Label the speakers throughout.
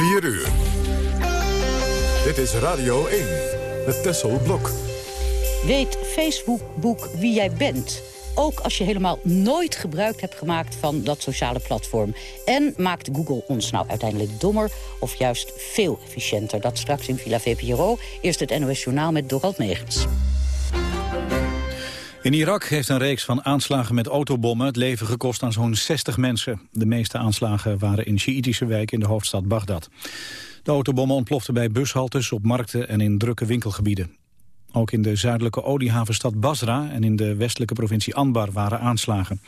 Speaker 1: 4 uur. Dit is Radio 1, het Tessel Blok.
Speaker 2: Weet Facebook wie jij bent? Ook als je helemaal nooit gebruik hebt gemaakt van dat sociale platform. En maakt Google ons nou uiteindelijk dommer of juist veel efficiënter? Dat straks in Villa VPRO. Eerst het NOS Journaal met Dorald Megens.
Speaker 3: In Irak heeft een reeks van aanslagen met autobommen het leven gekost aan zo'n 60 mensen. De meeste aanslagen waren in Sjiitische wijken in de hoofdstad Bagdad. De autobommen ontploften bij bushaltes, op markten en in drukke winkelgebieden. Ook in de zuidelijke oliehavenstad Basra en in de westelijke provincie Anbar waren aanslagen.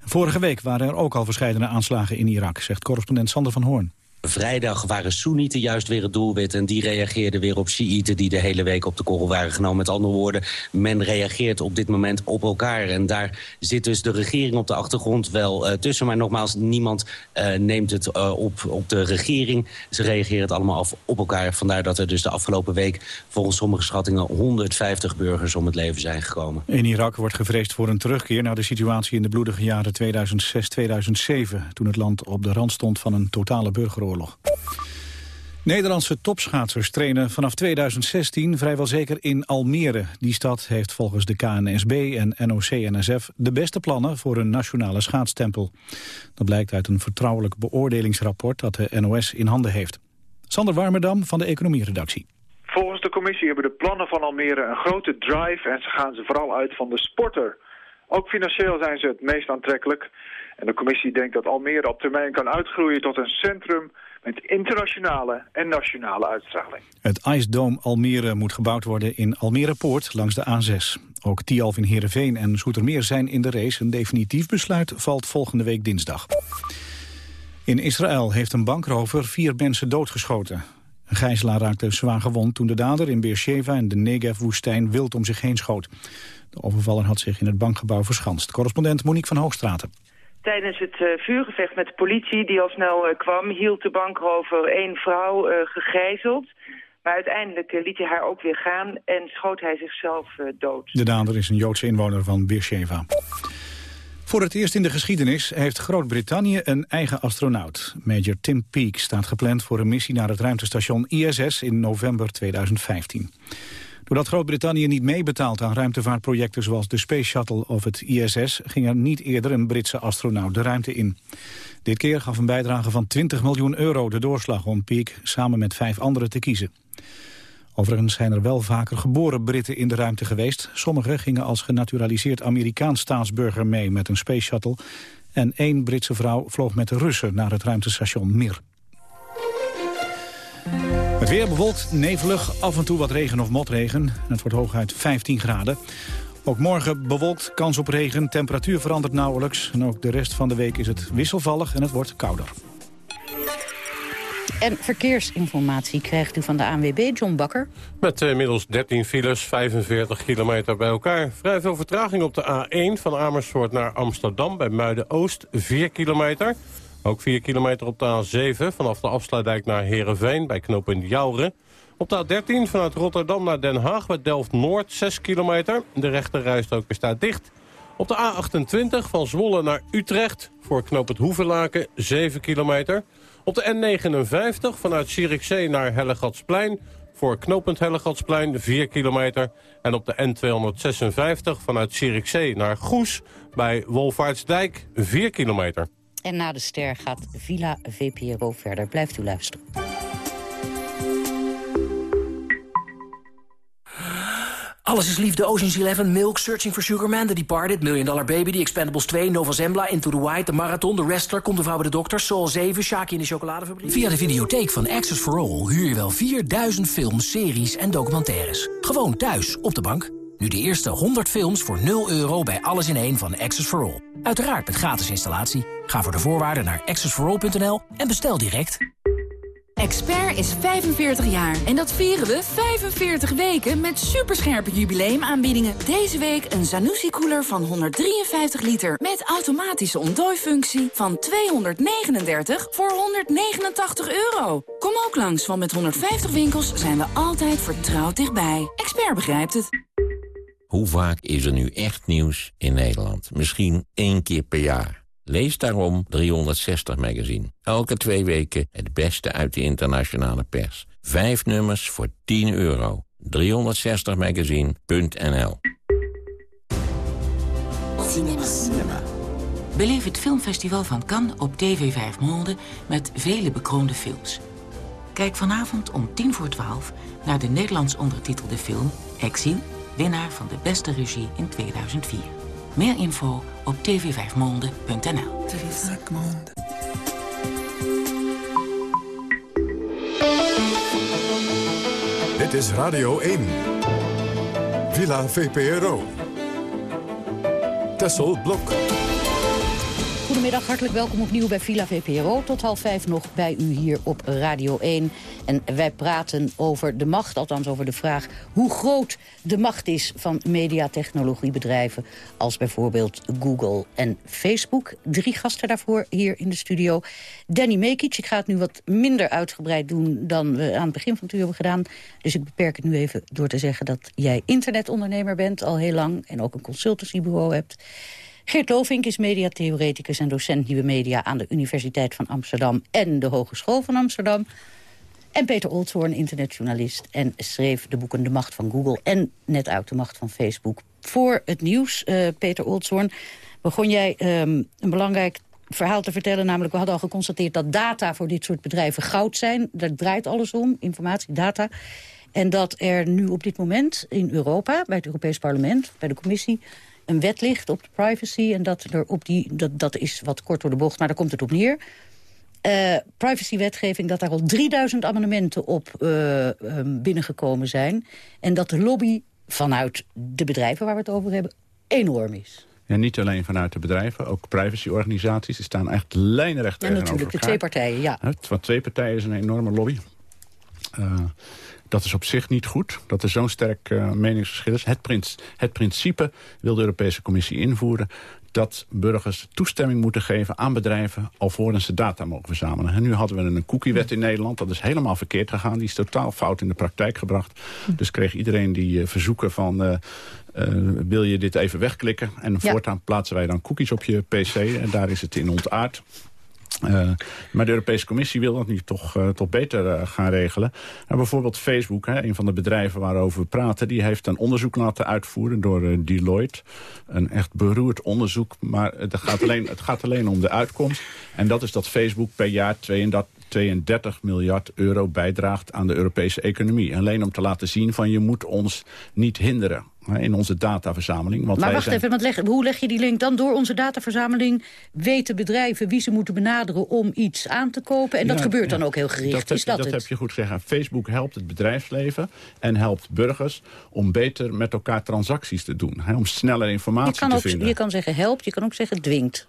Speaker 3: Vorige week waren er ook al verschillende aanslagen in Irak, zegt correspondent Sander van Hoorn.
Speaker 4: Vrijdag waren Soenieten juist weer het doelwit... en die reageerden weer op Shiiten die de hele week op de korrel waren genomen. Met andere woorden, men reageert op dit moment op elkaar. En daar zit dus de regering op de achtergrond wel uh, tussen. Maar nogmaals, niemand uh, neemt het uh, op, op de regering. Ze reageren het allemaal af op elkaar. Vandaar dat er dus de afgelopen week... volgens sommige schattingen 150 burgers om het leven zijn gekomen.
Speaker 3: In Irak wordt gevreesd voor een terugkeer naar de situatie... in de bloedige jaren 2006-2007... toen het land op de rand stond van een totale burgeroorlog. Nederlandse topschaatsers trainen vanaf 2016 vrijwel zeker in Almere. Die stad heeft volgens de KNSB en NOC-NSF de beste plannen voor een nationale schaatstempel. Dat blijkt uit een vertrouwelijk beoordelingsrapport dat de NOS in handen heeft. Sander Warmerdam van de economieredactie.
Speaker 5: Volgens de commissie hebben de plannen van Almere een grote drive en ze gaan ze vooral uit van de sporter. Ook financieel zijn ze het meest aantrekkelijk. En de commissie denkt dat Almere op termijn kan uitgroeien tot een centrum met internationale en nationale uitstraling.
Speaker 3: Het Dome Almere moet gebouwd worden in Almere Poort langs de A6. Ook Tialf in Heerenveen en Zoetermeer zijn in de race. Een definitief besluit valt volgende week dinsdag. In Israël heeft een bankrover vier mensen doodgeschoten. Een gijzelaar raakte zwaar gewond toen de dader in Beersheva en de Negev-woestijn wild om zich heen schoot. De overvaller had zich in het bankgebouw verschanst. Correspondent Monique van Hoogstraten.
Speaker 6: Tijdens het uh, vuurgevecht met de politie die al snel uh, kwam... hield de bankrover één vrouw uh, gegijzeld. Maar uiteindelijk liet hij haar ook weer gaan en schoot hij zichzelf dood.
Speaker 3: De dader is een Joodse inwoner van Beersheva. Voor het eerst in de geschiedenis heeft Groot-Brittannië een eigen astronaut. Major Tim Peake staat gepland voor een missie naar het ruimtestation ISS in november 2015. Doordat Groot-Brittannië niet meebetaalt aan ruimtevaartprojecten zoals de Space Shuttle of het ISS, ging er niet eerder een Britse astronaut de ruimte in. Dit keer gaf een bijdrage van 20 miljoen euro de doorslag om Peak samen met vijf anderen te kiezen. Overigens zijn er wel vaker geboren Britten in de ruimte geweest. Sommigen gingen als genaturaliseerd Amerikaans staatsburger mee met een Space Shuttle. En één Britse vrouw vloog met de Russen naar het ruimtestation Mir. Het weer bewolkt, nevelig, af en toe wat regen of motregen. Het wordt hooguit 15 graden. Ook morgen bewolkt, kans op regen, temperatuur verandert nauwelijks. En ook de rest van de week is het wisselvallig en het wordt kouder.
Speaker 2: En verkeersinformatie krijgt u van de ANWB, John Bakker.
Speaker 7: Met inmiddels 13 files, 45 kilometer bij elkaar. Vrij veel vertraging op de A1 van Amersfoort naar Amsterdam... bij Muiden-Oost, 4 kilometer. Ook 4 kilometer op de A7 vanaf de afsluitdijk naar Heerenveen bij knooppunt Jouren. Op de A13 vanuit Rotterdam naar Den Haag bij Delft-Noord 6 kilometer. De rechterrijstrook staat dicht. Op de A28 van Zwolle naar Utrecht voor knooppunt Hoevenlaken 7 kilometer. Op de N59 vanuit Zierikzee naar Hellegatsplein voor knooppunt Hellegatsplein 4 kilometer. En op de N256 vanuit Zierikzee naar Goes bij Wolvaartsdijk 4 kilometer.
Speaker 2: En na de ster gaat Villa VPRO verder. Blijft u luisteren.
Speaker 8: Alles is liefde, Ocean's Eleven, Milk, Searching for Sugar Man, The Departed, Million Dollar Baby, The Expendables 2, Nova Zembla, Into the White, The Marathon, The Wrestler, Komt de Vrouw bij de Dokter, Soul 7, Shaki in de Chocoladefabriek. Via de videotheek van Access for All huur je wel 4000 films, series en documentaires. Gewoon thuis, op de bank. Nu de eerste 100 films voor 0 euro bij Alles in één van Access for All. Uiteraard met gratis installatie. Ga voor de voorwaarden naar accessforall.nl en bestel direct.
Speaker 9: Expert is 45 jaar en dat vieren we 45 weken met superscherpe jubileumaanbiedingen. Deze week een Zanussi-koeler van 153 liter met automatische ontdooifunctie van 239 voor 189 euro. Kom ook langs, want met 150 winkels zijn we altijd vertrouwd dichtbij. Expert begrijpt het.
Speaker 10: Hoe vaak is er nu echt nieuws in Nederland? Misschien één keer per jaar. Lees daarom 360 Magazine. Elke twee weken het beste uit de internationale pers. Vijf nummers voor 10 euro. 360magazine.nl
Speaker 9: Cinema. Cinema. Beleef het filmfestival van Cannes op TV 5 Monde met vele bekroonde films. Kijk vanavond om tien voor twaalf naar de Nederlands ondertitelde film Exil, winnaar van de beste regie in 2004. Meer info op tv5monde.nl.
Speaker 1: Dit is Radio 1. Villa VPRO. Tessel Blok.
Speaker 2: Goedemiddag, hartelijk welkom opnieuw bij Villa VPRO. Tot half vijf nog bij u hier op Radio 1. En wij praten over de macht, althans over de vraag... hoe groot de macht is van mediatechnologiebedrijven... als bijvoorbeeld Google en Facebook. Drie gasten daarvoor hier in de studio. Danny Mekic, ik ga het nu wat minder uitgebreid doen... dan we aan het begin van het uur hebben gedaan. Dus ik beperk het nu even door te zeggen dat jij internetondernemer bent... al heel lang en ook een consultancybureau hebt... Geert Lovink is mediatheoreticus en docent nieuwe media... aan de Universiteit van Amsterdam en de Hogeschool van Amsterdam. En Peter Olthoorn, internetjournalist... en schreef de boeken De Macht van Google en net uit De Macht van Facebook. Voor het nieuws, uh, Peter Olthoorn, begon jij um, een belangrijk verhaal te vertellen. Namelijk, we hadden al geconstateerd dat data voor dit soort bedrijven goud zijn. Daar draait alles om, informatie, data. En dat er nu op dit moment in Europa, bij het Europees Parlement... bij de commissie een wet ligt op de privacy. En dat, er op die, dat, dat is wat kort door de bocht, maar daar komt het op neer. Uh, privacywetgeving, dat daar al 3000 amendementen op uh, um, binnengekomen zijn. En dat de lobby vanuit de bedrijven waar we het over hebben enorm is.
Speaker 11: Ja, niet alleen vanuit de bedrijven, ook privacyorganisaties. Die staan echt lijnrecht
Speaker 2: tegenover Ja, natuurlijk, de twee partijen, ja.
Speaker 11: Het, van twee partijen is een enorme lobby. Uh, dat is op zich niet goed, dat er zo'n sterk uh, meningsverschil is. Het, prins, het principe wil de Europese Commissie invoeren dat burgers toestemming moeten geven aan bedrijven... alvorens ze data mogen verzamelen. En nu hadden we een cookiewet in Nederland. Dat is helemaal verkeerd gegaan. Die is totaal fout in de praktijk gebracht. Dus kreeg iedereen die uh, verzoeken van... Uh, uh, wil je dit even wegklikken? En ja. voortaan plaatsen wij dan cookies op je pc. En daar is het in ontaard. Uh, maar de Europese Commissie wil dat nu toch, uh, toch beter uh, gaan regelen. Nou, bijvoorbeeld Facebook, hè, een van de bedrijven waarover we praten... die heeft een onderzoek laten uitvoeren door Deloitte. Een echt beroerd onderzoek, maar het gaat, alleen, het gaat alleen om de uitkomst. En dat is dat Facebook per jaar 32, 32 miljard euro bijdraagt aan de Europese economie. Alleen om te laten zien van je moet ons niet hinderen in onze dataverzameling. Want
Speaker 2: maar wacht
Speaker 11: zijn...
Speaker 2: even, want leg, hoe leg je die link dan? Door onze dataverzameling weten bedrijven wie ze moeten benaderen om iets aan te kopen. En ja, dat gebeurt ja. dan ook heel gericht.
Speaker 11: Dat,
Speaker 2: Is dat,
Speaker 11: dat
Speaker 2: het?
Speaker 11: heb je goed gezegd. Facebook helpt het bedrijfsleven en helpt burgers om beter met elkaar transacties te doen. Hè, om sneller informatie te
Speaker 2: ook,
Speaker 11: vinden.
Speaker 2: Je kan zeggen helpt, je kan ook zeggen dwingt.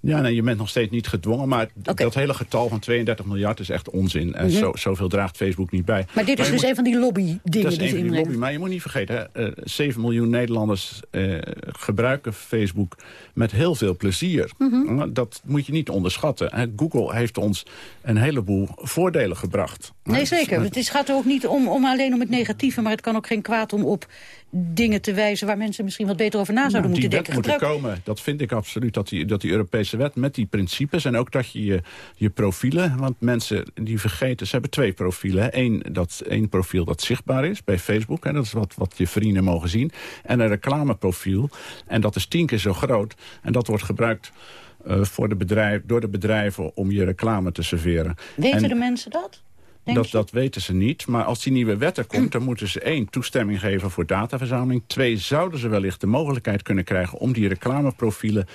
Speaker 11: Ja, nee, je bent nog steeds niet gedwongen. Maar okay. dat hele getal van 32 miljard is echt onzin. En mm -hmm. zo, zoveel draagt Facebook niet bij.
Speaker 2: Maar dit is dus moet, een van die lobby-dingen die
Speaker 11: Dat is een van die lobby. Maar je moet niet vergeten, hè, uh, 7 miljoen Nederlanders uh, gebruiken Facebook met heel veel plezier. Mm -hmm. Dat moet je niet onderschatten. Google heeft ons een heleboel voordelen gebracht.
Speaker 2: Nee, zeker. Het is, gaat er ook niet om, om alleen om het negatieve... maar het kan ook geen kwaad om op dingen te wijzen... waar mensen misschien wat beter over na zouden
Speaker 11: nou,
Speaker 2: moeten
Speaker 11: die
Speaker 2: denken.
Speaker 11: Wet moet komen. Dat vind ik absoluut, dat die, dat die Europese wet met die principes... en ook dat je je, je profielen... want mensen die vergeten, ze hebben twee profielen. Eén, dat, één profiel dat zichtbaar is bij Facebook. En dat is wat, wat je vrienden mogen zien. En een reclameprofiel. En dat is tien keer zo groot. En dat wordt gebruikt... Uh, voor de bedrijf, door de bedrijven om je reclame te serveren.
Speaker 2: Weten
Speaker 11: en,
Speaker 2: de mensen dat?
Speaker 11: Dat, dat weten ze niet. Maar als die nieuwe wet er komt, dan moeten ze één toestemming geven voor dataverzameling. Twee, zouden ze wellicht de mogelijkheid kunnen krijgen om die reclameprofielen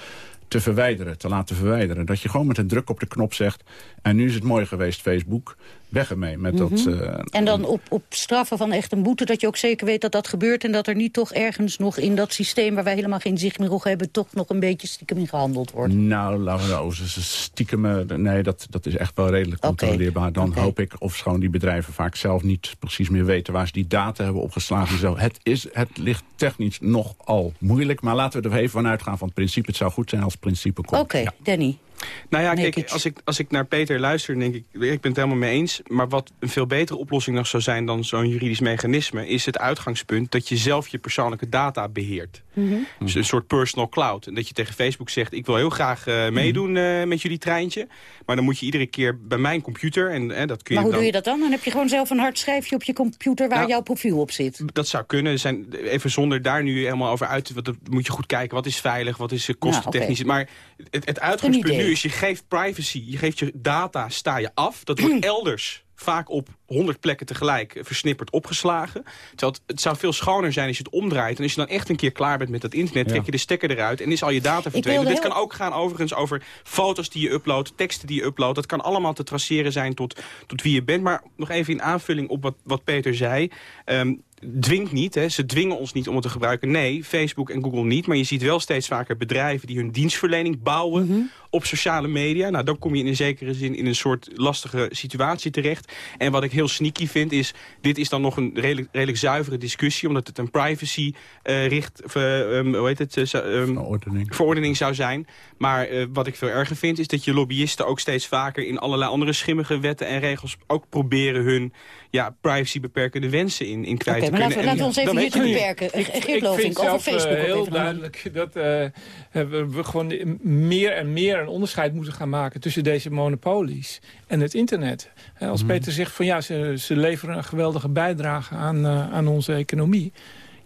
Speaker 11: te verwijderen, te laten verwijderen. Dat je gewoon met een druk op de knop zegt... en nu is het mooi geweest, Facebook, weg ermee. Met
Speaker 2: Mhm.
Speaker 11: mm -hmm. dat, uh,
Speaker 2: en dan op, op straffen van echt een boete... dat je ook zeker weet dat dat gebeurt... en dat er niet toch ergens nog in dat systeem... waar wij helemaal geen zicht meer op hebben... toch nog een beetje stiekem in gehandeld wordt.
Speaker 11: Nou, laten we nou, stiekem... Nee, dat, dat is echt wel redelijk controleerbaar. Dan
Speaker 2: okay.
Speaker 11: hoop ik, of gewoon die bedrijven vaak zelf niet precies meer weten... waar ze die data hebben opgeslagen. Zo. Het, is, het ligt technisch nogal moeilijk. Maar laten we er even vanuit gaan van het principe. Het zou goed zijn als het principe komt.
Speaker 2: Oké, okay,
Speaker 11: ja.
Speaker 2: Danny.
Speaker 12: Nou ja, kijk, als ik, als ik naar Peter luister, denk ik, ik ben het helemaal mee eens. Maar wat een veel betere oplossing nog zou zijn dan zo'n juridisch mechanisme... is het uitgangspunt dat je zelf je persoonlijke data beheert. Mhm. Dus een soort personal cloud. En dat je tegen Facebook zegt, ik wil heel graag uh, meedoen uh, met jullie treintje. Maar dan moet je iedere keer bij mijn computer... En, uh, dat kun je
Speaker 2: maar hoe
Speaker 12: dan...
Speaker 2: doe je dat dan? Dan heb je gewoon zelf een hard schrijfje op je computer... waar
Speaker 12: nou,
Speaker 2: jouw profiel op zit.
Speaker 12: Dat zou kunnen. Zijn, even zonder daar nu helemaal over uit... te moet je goed kijken, wat is veilig, wat is kostentechnisch. Nou, okay. Maar het, het uitgangspunt nu is, je geeft privacy, je geeft je data, sta je af. Dat wordt elders vaak op 100 plekken tegelijk versnipperd opgeslagen. Terwijl het, het, zou veel schoner zijn als je het omdraait. En als je dan echt een keer klaar bent met dat internet... trek je de stekker eruit en is al je data verdwenen. Dit kan ook gaan overigens over foto's die je uploadt... teksten die je uploadt. Dat kan allemaal te traceren zijn tot, tot wie je bent. Maar nog even in aanvulling op wat, wat Peter zei... Um, dwingt niet, hè. ze dwingen ons niet om het te gebruiken. Nee, Facebook en Google niet. Maar je ziet wel steeds vaker bedrijven die hun dienstverlening bouwen... Mm -hmm. op sociale media. Nou, dan kom je in een zekere zin in een soort lastige situatie terecht. En wat ik heel sneaky vind is... dit is dan nog een redelijk, redelijk zuivere discussie... omdat het een privacy uh, richt, uh, um, hoe heet het, um,
Speaker 11: verordening.
Speaker 12: verordening zou zijn. Maar wat ik veel erger vind is dat je lobbyisten ook steeds vaker... in allerlei andere schimmige wetten en regels ook proberen hun ja, privacy beperkende wensen in, in kwijt
Speaker 2: okay,
Speaker 12: te kunnen.
Speaker 2: Laten, laten we ons even hier te beperken.
Speaker 13: Ik,
Speaker 2: Geert
Speaker 13: ik vind zelf
Speaker 2: Facebook
Speaker 13: heel duidelijk dat uh, we gewoon meer en meer een onderscheid moeten gaan maken tussen deze monopolies en het internet. Als mm. Peter zegt van ja, ze, ze leveren een geweldige bijdrage aan, uh, aan onze economie.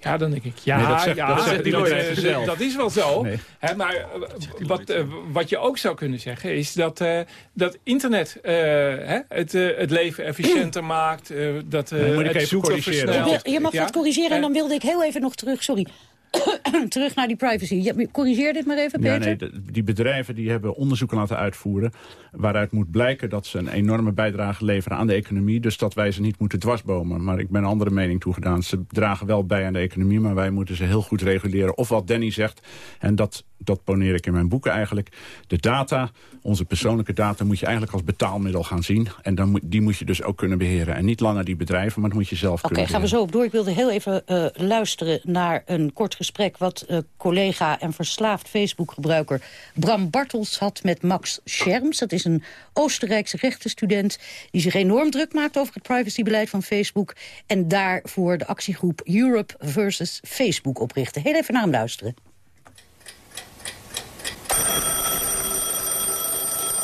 Speaker 13: Ja, dan denk ik, ja,
Speaker 11: nee, dat zegt,
Speaker 13: ja,
Speaker 11: dat, zegt die
Speaker 13: dat, dat is wel zo. Nee. Hè, maar uh, wat, uh, wat je ook zou kunnen zeggen is dat, uh, dat internet hè, het, het leven efficiënter maakt. dat
Speaker 11: moet ik
Speaker 13: het
Speaker 11: even
Speaker 13: zoeken versnelt.
Speaker 2: Je mag
Speaker 13: ja?
Speaker 2: wat corrigeren en dan wilde ik heel even nog terug, sorry... Terug naar die privacy. Ja, corrigeer dit maar even, Peter.
Speaker 11: Ja, nee, de, die bedrijven die hebben onderzoeken laten uitvoeren... waaruit moet blijken dat ze een enorme bijdrage leveren aan de economie... dus dat wij ze niet moeten dwarsbomen. Maar ik ben een andere mening toegedaan. Ze dragen wel bij aan de economie, maar wij moeten ze heel goed reguleren. Of wat Danny zegt, en dat, dat poneer ik in mijn boeken eigenlijk... de data, onze persoonlijke data, moet je eigenlijk als betaalmiddel gaan zien. En dan moet, die moet je dus ook kunnen beheren. En niet langer die bedrijven, maar dat moet je zelf
Speaker 2: okay,
Speaker 11: kunnen
Speaker 2: Oké, gaan we zo op door. Ik wilde heel even uh, luisteren naar een kort gesprek... wat uh, collega en verslaafd Facebook-gebruiker Bram Bartels had met Max Scherms. Dat is een Oostenrijkse rechtenstudent die zich enorm druk maakt over het privacybeleid van Facebook. En daarvoor de actiegroep Europe versus Facebook oprichtte. Heel even naar hem luisteren.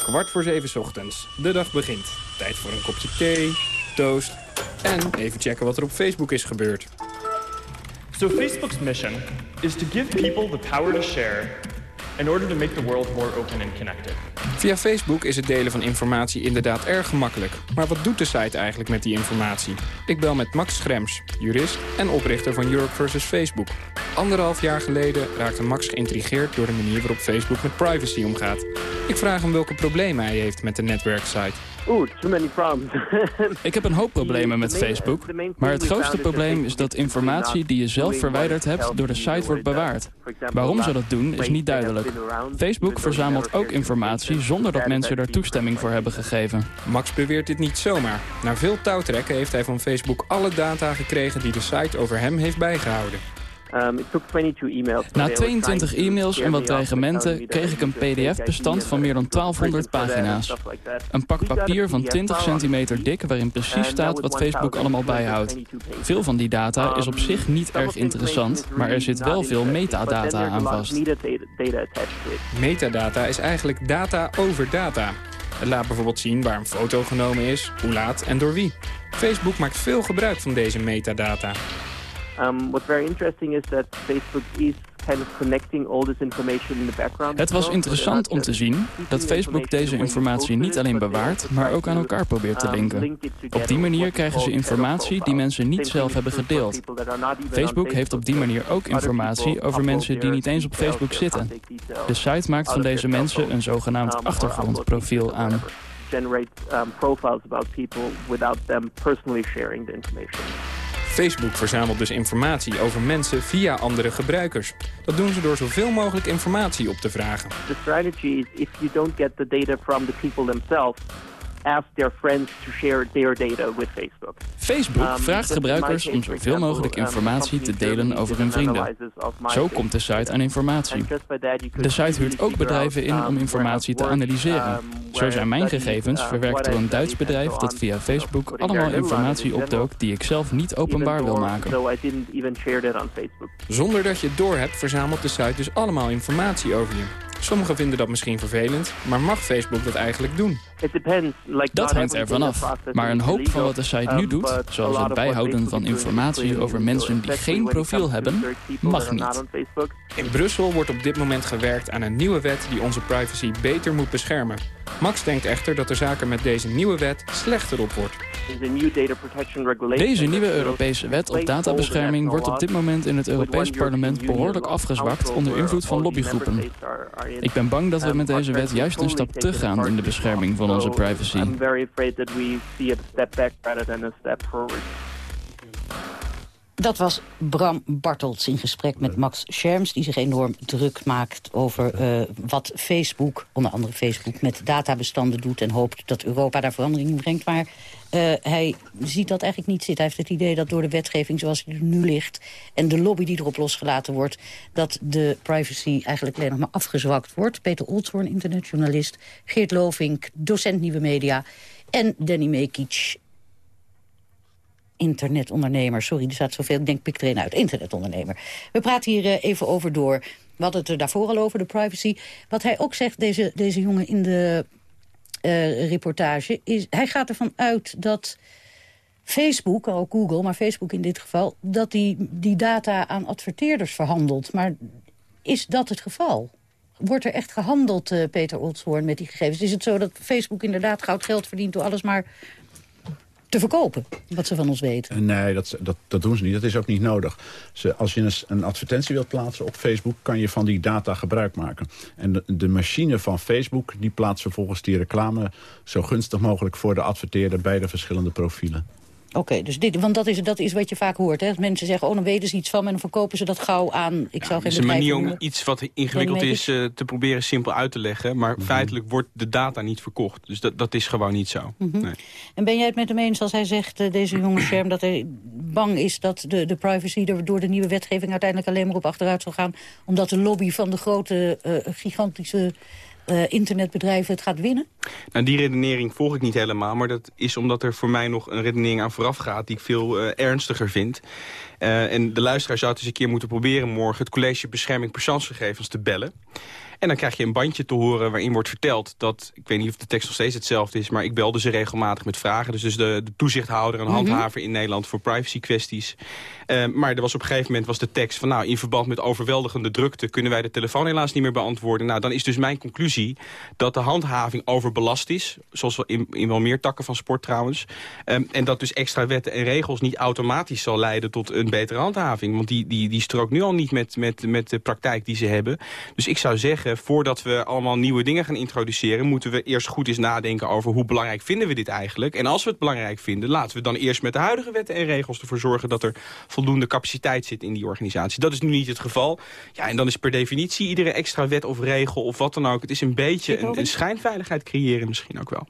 Speaker 14: Kwart voor zeven ochtends. De dag begint. Tijd voor een kopje thee, toast en even checken wat er op Facebook is gebeurd.
Speaker 15: So Facebook's mission is to give people the power to share in order to make the world more open and connected.
Speaker 14: Via Facebook is het delen van informatie inderdaad erg gemakkelijk. Maar wat doet de site eigenlijk met die informatie? Ik bel met Max Schrems, jurist en oprichter van Europe versus Facebook. Anderhalf jaar geleden raakte Max geïntrigeerd door de manier waarop Facebook met privacy omgaat. Ik vraag hem welke problemen hij heeft met de netwerksite.
Speaker 16: Oeh, too many problems.
Speaker 17: Ik heb een hoop problemen met Facebook. Maar het grootste probleem is dat informatie die je zelf verwijderd hebt door de site wordt bewaard. Waarom ze dat doen is niet duidelijk. Facebook verzamelt ook informatie zonder dat mensen er toestemming voor hebben gegeven.
Speaker 14: Max beweert dit niet zomaar. Na veel touwtrekken heeft hij van Facebook alle data gekregen die de site over hem heeft bijgehouden.
Speaker 16: Um, it took 22 emails.
Speaker 17: Na 22 e-mails en wat dreigementen kreeg ik een pdf-bestand van meer dan 1200 pagina's. Een pak papier van 20 centimeter dik waarin precies staat wat Facebook allemaal bijhoudt. Veel van die data is op zich niet erg interessant, maar er zit wel veel metadata aan vast.
Speaker 14: Metadata is eigenlijk data over data. Het laat bijvoorbeeld zien waar een foto genomen is, hoe laat en door wie. Facebook maakt veel gebruik van deze metadata.
Speaker 16: Um, what's very interesting is that Facebook is kind of connecting all this information in the background.
Speaker 17: Het was interessant om te zien dat Facebook deze informatie niet alleen bewaart, maar ook aan elkaar probeert te linken. Op die manier krijgen ze informatie die mensen niet zelf hebben gedeeld. Facebook heeft op die manier ook informatie over mensen die niet eens op Facebook zitten. De site maakt van deze mensen een zogenaamd achtergrondprofiel aan.
Speaker 16: Generate um, profiles about people without them personally sharing the information.
Speaker 14: Facebook verzamelt dus informatie over mensen via andere gebruikers. Dat doen ze door zoveel mogelijk informatie op te vragen.
Speaker 16: Is ask their friends to share their data with Facebook.
Speaker 17: Facebook um, vraagt gebruikers om zoveel mogelijk um, informatie te delen over hun vrienden. Zo komt de site aan informatie. De site huurt ook bedrijven in om um, informatie te analyseren. Zo zijn mijn gegevens verwerkt door een Duits bedrijf dat via Facebook allemaal informatie opdook die ik zelf niet openbaar wil maken.
Speaker 14: Zonder dat je het doorhebt verzamelt de site dus allemaal informatie over je. Sommigen vinden dat misschien vervelend, maar mag Facebook dat eigenlijk doen?
Speaker 17: Dat hangt ervan af. Maar een hoop van wat de site nu um, doet, zoals het bijhouden van informatie over mensen die geen profiel hebben, mag niet.
Speaker 14: In Brussel wordt op dit moment gewerkt aan een nieuwe wet die onze privacy beter moet beschermen. Max denkt echter dat de zaken met deze nieuwe wet slechter op wordt.
Speaker 17: Deze nieuwe Europese wet op databescherming wordt op dit moment in het Europees Parlement behoorlijk afgezwakt onder invloed van lobbygroepen. Ik ben bang dat we met deze wet juist een stap terug gaan in de bescherming van onze privacy.
Speaker 2: Dat was Bram Bartels in gesprek met Max Scherms... die zich enorm druk maakt over uh, wat Facebook, onder andere Facebook... met databestanden doet en hoopt dat Europa daar verandering in brengt. Maar uh, hij ziet dat eigenlijk niet zitten. Hij heeft het idee dat door de wetgeving zoals die er nu ligt... en de lobby die erop losgelaten wordt... dat de privacy eigenlijk alleen nog maar afgezwakt wordt. Peter Olshoorn, internetjournalist. Geert Lovink, docent Nieuwe Media. En Danny Mekic, internetondernemer. Sorry, er staat zoveel. Ik denk, pik er een uit. Internetondernemer. We praten hier uh, even over door. We hadden het er daarvoor al over, de privacy. Wat hij ook zegt, deze, deze jongen in de uh, reportage... is hij gaat ervan uit dat Facebook, ook Google, maar Facebook in dit geval... dat die, die data aan adverteerders verhandelt. Maar is dat het geval? Wordt er echt gehandeld, uh, Peter Olshoorn, met die gegevens? Is het zo dat Facebook inderdaad goud geld verdient... door alles maar te verkopen, wat ze van ons weten.
Speaker 11: Eh, nee, dat, dat, dat doen ze niet. Dat is ook niet nodig. Ze, als je een, een, advertentie wilt plaatsen op Facebook... kan je van die data gebruik maken. En de, machine van Facebook die plaatst vervolgens die reclame... zo gunstig mogelijk voor de adverteerder bij de verschillende profielen.
Speaker 2: Oké, dus dit, want dat is, dat is wat je vaak hoort. Hè? Mensen zeggen, oh, dan weten ze iets van me en dan verkopen ze dat gauw aan. Ik zou geen
Speaker 12: het is een manier om iets wat ingewikkeld is uh, te proberen simpel uit te leggen. Maar mhm. feitelijk wordt de data niet verkocht. Dus dat, dat is gewoon niet zo. Mhm. nee.
Speaker 2: En ben jij het met hem eens als hij zegt, uh, deze jonge Scherm... dat hij bang is dat de, de privacy er door de nieuwe wetgeving... uiteindelijk alleen maar op achteruit zal gaan... omdat de lobby van de grote, uh, gigantische uh, internetbedrijven het gaat winnen?
Speaker 12: Nou, die redenering volg ik niet helemaal. Maar dat is omdat er voor mij nog een redenering aan vooraf gaat... die ik veel uh, ernstiger vind. Uh, en de luisteraar zou het eens een keer moeten proberen morgen... het College Bescherming Persoonsgegevens te bellen. En dan krijg je een bandje te horen waarin wordt verteld dat... ik weet niet of de tekst nog steeds hetzelfde is... maar ik belde ze regelmatig met vragen. Dus, dus de, de toezichthouder en mhm. handhaver in Nederland voor privacy kwesties. Uh, maar er was op een gegeven moment was de tekst van... nou, in verband met overweldigende drukte... kunnen wij de telefoon helaas niet meer beantwoorden. Nou, dan is dus mijn conclusie dat de handhaving overbelast is. Zoals in, in wel meer takken van sport trouwens. Um, en dat dus extra wetten en regels niet automatisch zal leiden... tot een betere handhaving. Want die, die, die strookt nu al niet met, met, met de praktijk die ze hebben. Dus ik zou zeggen voordat we allemaal nieuwe dingen gaan introduceren... moeten we eerst goed eens nadenken over hoe belangrijk vinden we dit eigenlijk. En als we het belangrijk vinden, laten we dan eerst met de huidige wetten en regels ervoor zorgen... dat er voldoende capaciteit zit in die organisatie. Dat is nu niet het geval. Ja, en dan is per definitie iedere extra wet of regel of wat dan ook... het is een beetje een, een schijnveiligheid creëren misschien ook wel.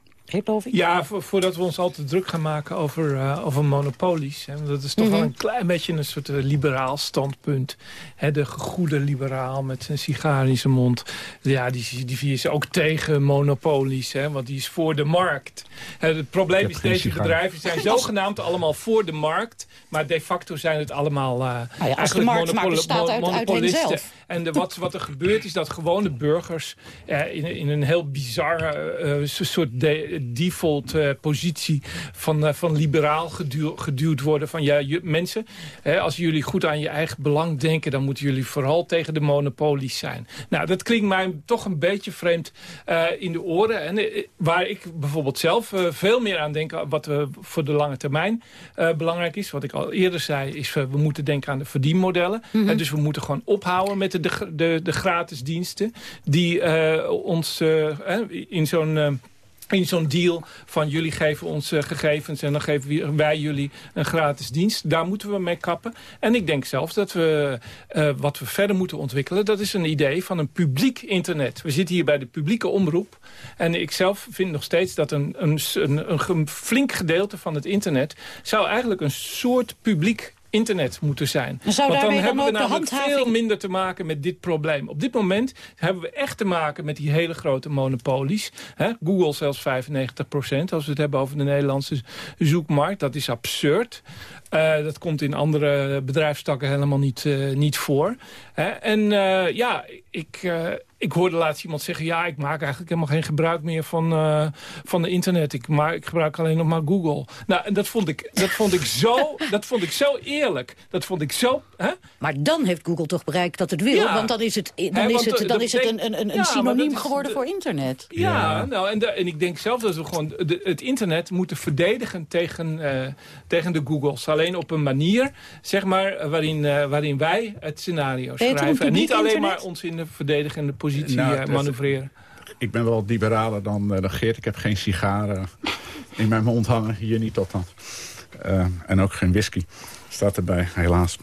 Speaker 13: Ja, voordat we ons al te druk gaan maken over, uh, over monopolies. Hè, want dat is toch wel mhm. een klein beetje een soort uh, liberaal standpunt. Hè, de gegoede liberaal met zijn sigaar in zijn mond. Ja, die, die is ook tegen monopolies. Hè, want die is voor de markt. Hè, het probleem is, deze bedrijven zijn zogenaamd allemaal voor de markt. Maar de facto zijn het allemaal uh,
Speaker 2: nou ja, als de markt monopol bestaat uit, uit
Speaker 13: En de, wat, wat er gebeurt is dat gewone burgers... in, in een heel bizarre soort... De, default uh, positie van, uh, van liberaal geduw, geduwd worden. Van ja, je, mensen, hè, als jullie goed aan je eigen belang denken... dan moeten jullie vooral tegen de monopolies zijn. Nou, dat klinkt mij toch een beetje vreemd uh, in de oren. En waar ik bijvoorbeeld zelf veel meer aan denk... wat we voor de lange termijn belangrijk is. Wat ik al eerder zei, is we moeten denken aan de verdienmodellen. Mm -hmm. dus we moeten gewoon ophouden met de, de, de, de gratis diensten... die ons in zo'n in zo'n deal van jullie geven ons uh, gegevens en dan geven wij jullie een gratis dienst. Daar moeten we mee kappen. En ik denk zelfs dat we uh, wat we verder moeten ontwikkelen... dat is een idee van een publiek internet. We zitten hier bij de publieke omroep. En ik zelf vind nog steeds dat een, een, een, een flink gedeelte van het internet... zou eigenlijk een soort publiek internet moeten zijn. Want dan hebben we namelijk veel minder te maken met dit probleem. Op dit moment hebben we echt te maken met die hele grote monopolies. Google zelfs 95 procent, als we het hebben over de Nederlandse zoekmarkt. Dat is absurd. Uh, dat komt in andere bedrijfstakken helemaal niet, uh, niet voor. En uh, ja, ik, ik hoorde laatst iemand zeggen... ja, ik maak eigenlijk helemaal geen gebruik meer van, uh, van de internet. Ik, maar, ik gebruik alleen nog maar Google. Nou, en dat vond ik, dat vond ik, zo, dat vond ik zo eerlijk. Dat vond ik zo... Hè?
Speaker 2: Maar dan heeft Google toch bereikt dat het wil. Ja. Want dan is het, dan is het, dan is het een, een, een ja, synoniem geworden voor internet.
Speaker 13: Ja, ja. nou, en, de, en ik denk zelf dat we gewoon de, het internet moeten verdedigen tegen, uh, tegen de Googles. Alleen op een manier, zeg maar, waarin, uh, waarin wij het scenario schrijven. En niet alleen internet? maar ons in de verdedigende positie nou, eh, manoeuvreren?
Speaker 11: Ik ben wel liberaler dan, uh, dan Geert. Ik heb geen sigaren in mijn mond hangen. Hier niet tot dan. Uh, en ook geen whisky. Staat erbij, helaas.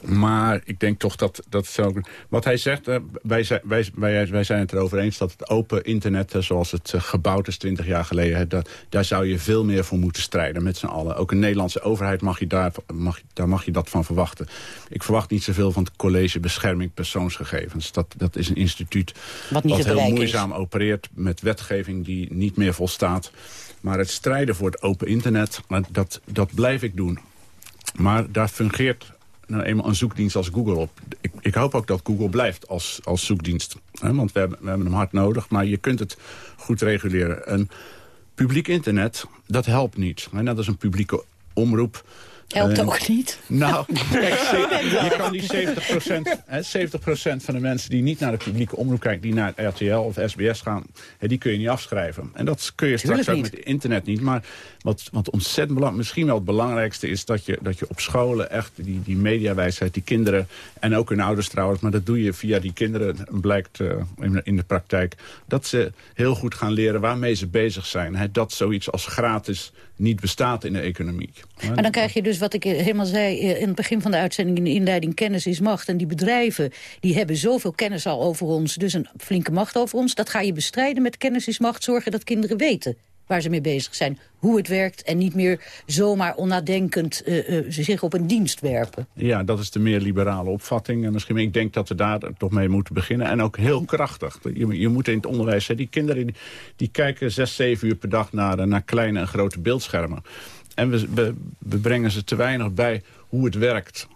Speaker 11: Maar ik denk toch dat, dat zo... Wat hij zegt, uh, wij, wij, wij, wij zijn het erover eens... dat het open internet, uh, zoals het uh, gebouwd is 20 jaar geleden... Dat, daar zou je veel meer voor moeten strijden met z'n allen. Ook een Nederlandse overheid mag je daar, mag, daar mag je dat van verwachten. Ik verwacht niet zoveel van het College Bescherming Persoonsgegevens. Dat, dat is een instituut wat, wat heel moeizaam is. opereert... met wetgeving die niet meer volstaat. Maar het strijden voor het open internet, dat, dat blijf ik doen. Maar daar fungeert nou eenmaal een zoekdienst als Google op. Ik, ik hoop ook dat Google blijft als, als zoekdienst. Hè? Want we hebben, we hebben hem hard nodig, maar je kunt het goed reguleren. Een publiek internet, dat helpt niet. Hè? Net als een publieke omroep
Speaker 2: Helpt ook niet.
Speaker 11: Nou, kijk, je kan die 70%, hè, 70 van de mensen die niet naar de publieke omroep kijken... die naar RTL of SBS gaan, hè, die kun je niet afschrijven. En dat kun je straks ook met internet niet. Maar wat, wat ontzettend belangrijk, misschien wel het belangrijkste is... dat je, dat je op scholen echt die, die mediawijsheid, die kinderen... en ook hun ouders trouwens, maar dat doe je via die kinderen... blijkt uh, in, in, de praktijk, dat ze heel goed gaan leren waarmee ze bezig zijn. Hè, dat zoiets als gratis niet bestaat in de economie.
Speaker 2: Maar dan krijg je dus wat ik helemaal zei eh, in het begin van de uitzending... in de inleiding, kennis is macht. En die bedrijven die hebben zoveel kennis al over ons... dus een flinke macht over ons. Dat ga je bestrijden met kennis is macht. Zorgen dat kinderen weten waar ze mee bezig zijn. Hoe het werkt en niet meer zomaar onnadenkend uh, zich op een dienst werpen.
Speaker 11: Ja, dat is de meer liberale opvatting. En misschien, ik denk dat we daar toch mee moeten beginnen. En ook heel krachtig. Je, je moet in het onderwijs... Hè, die kinderen die, kijken zes, zeven uur per dag naar, naar kleine en grote beeldschermen. En we, we brengen ze te weinig bij hoe het werkt.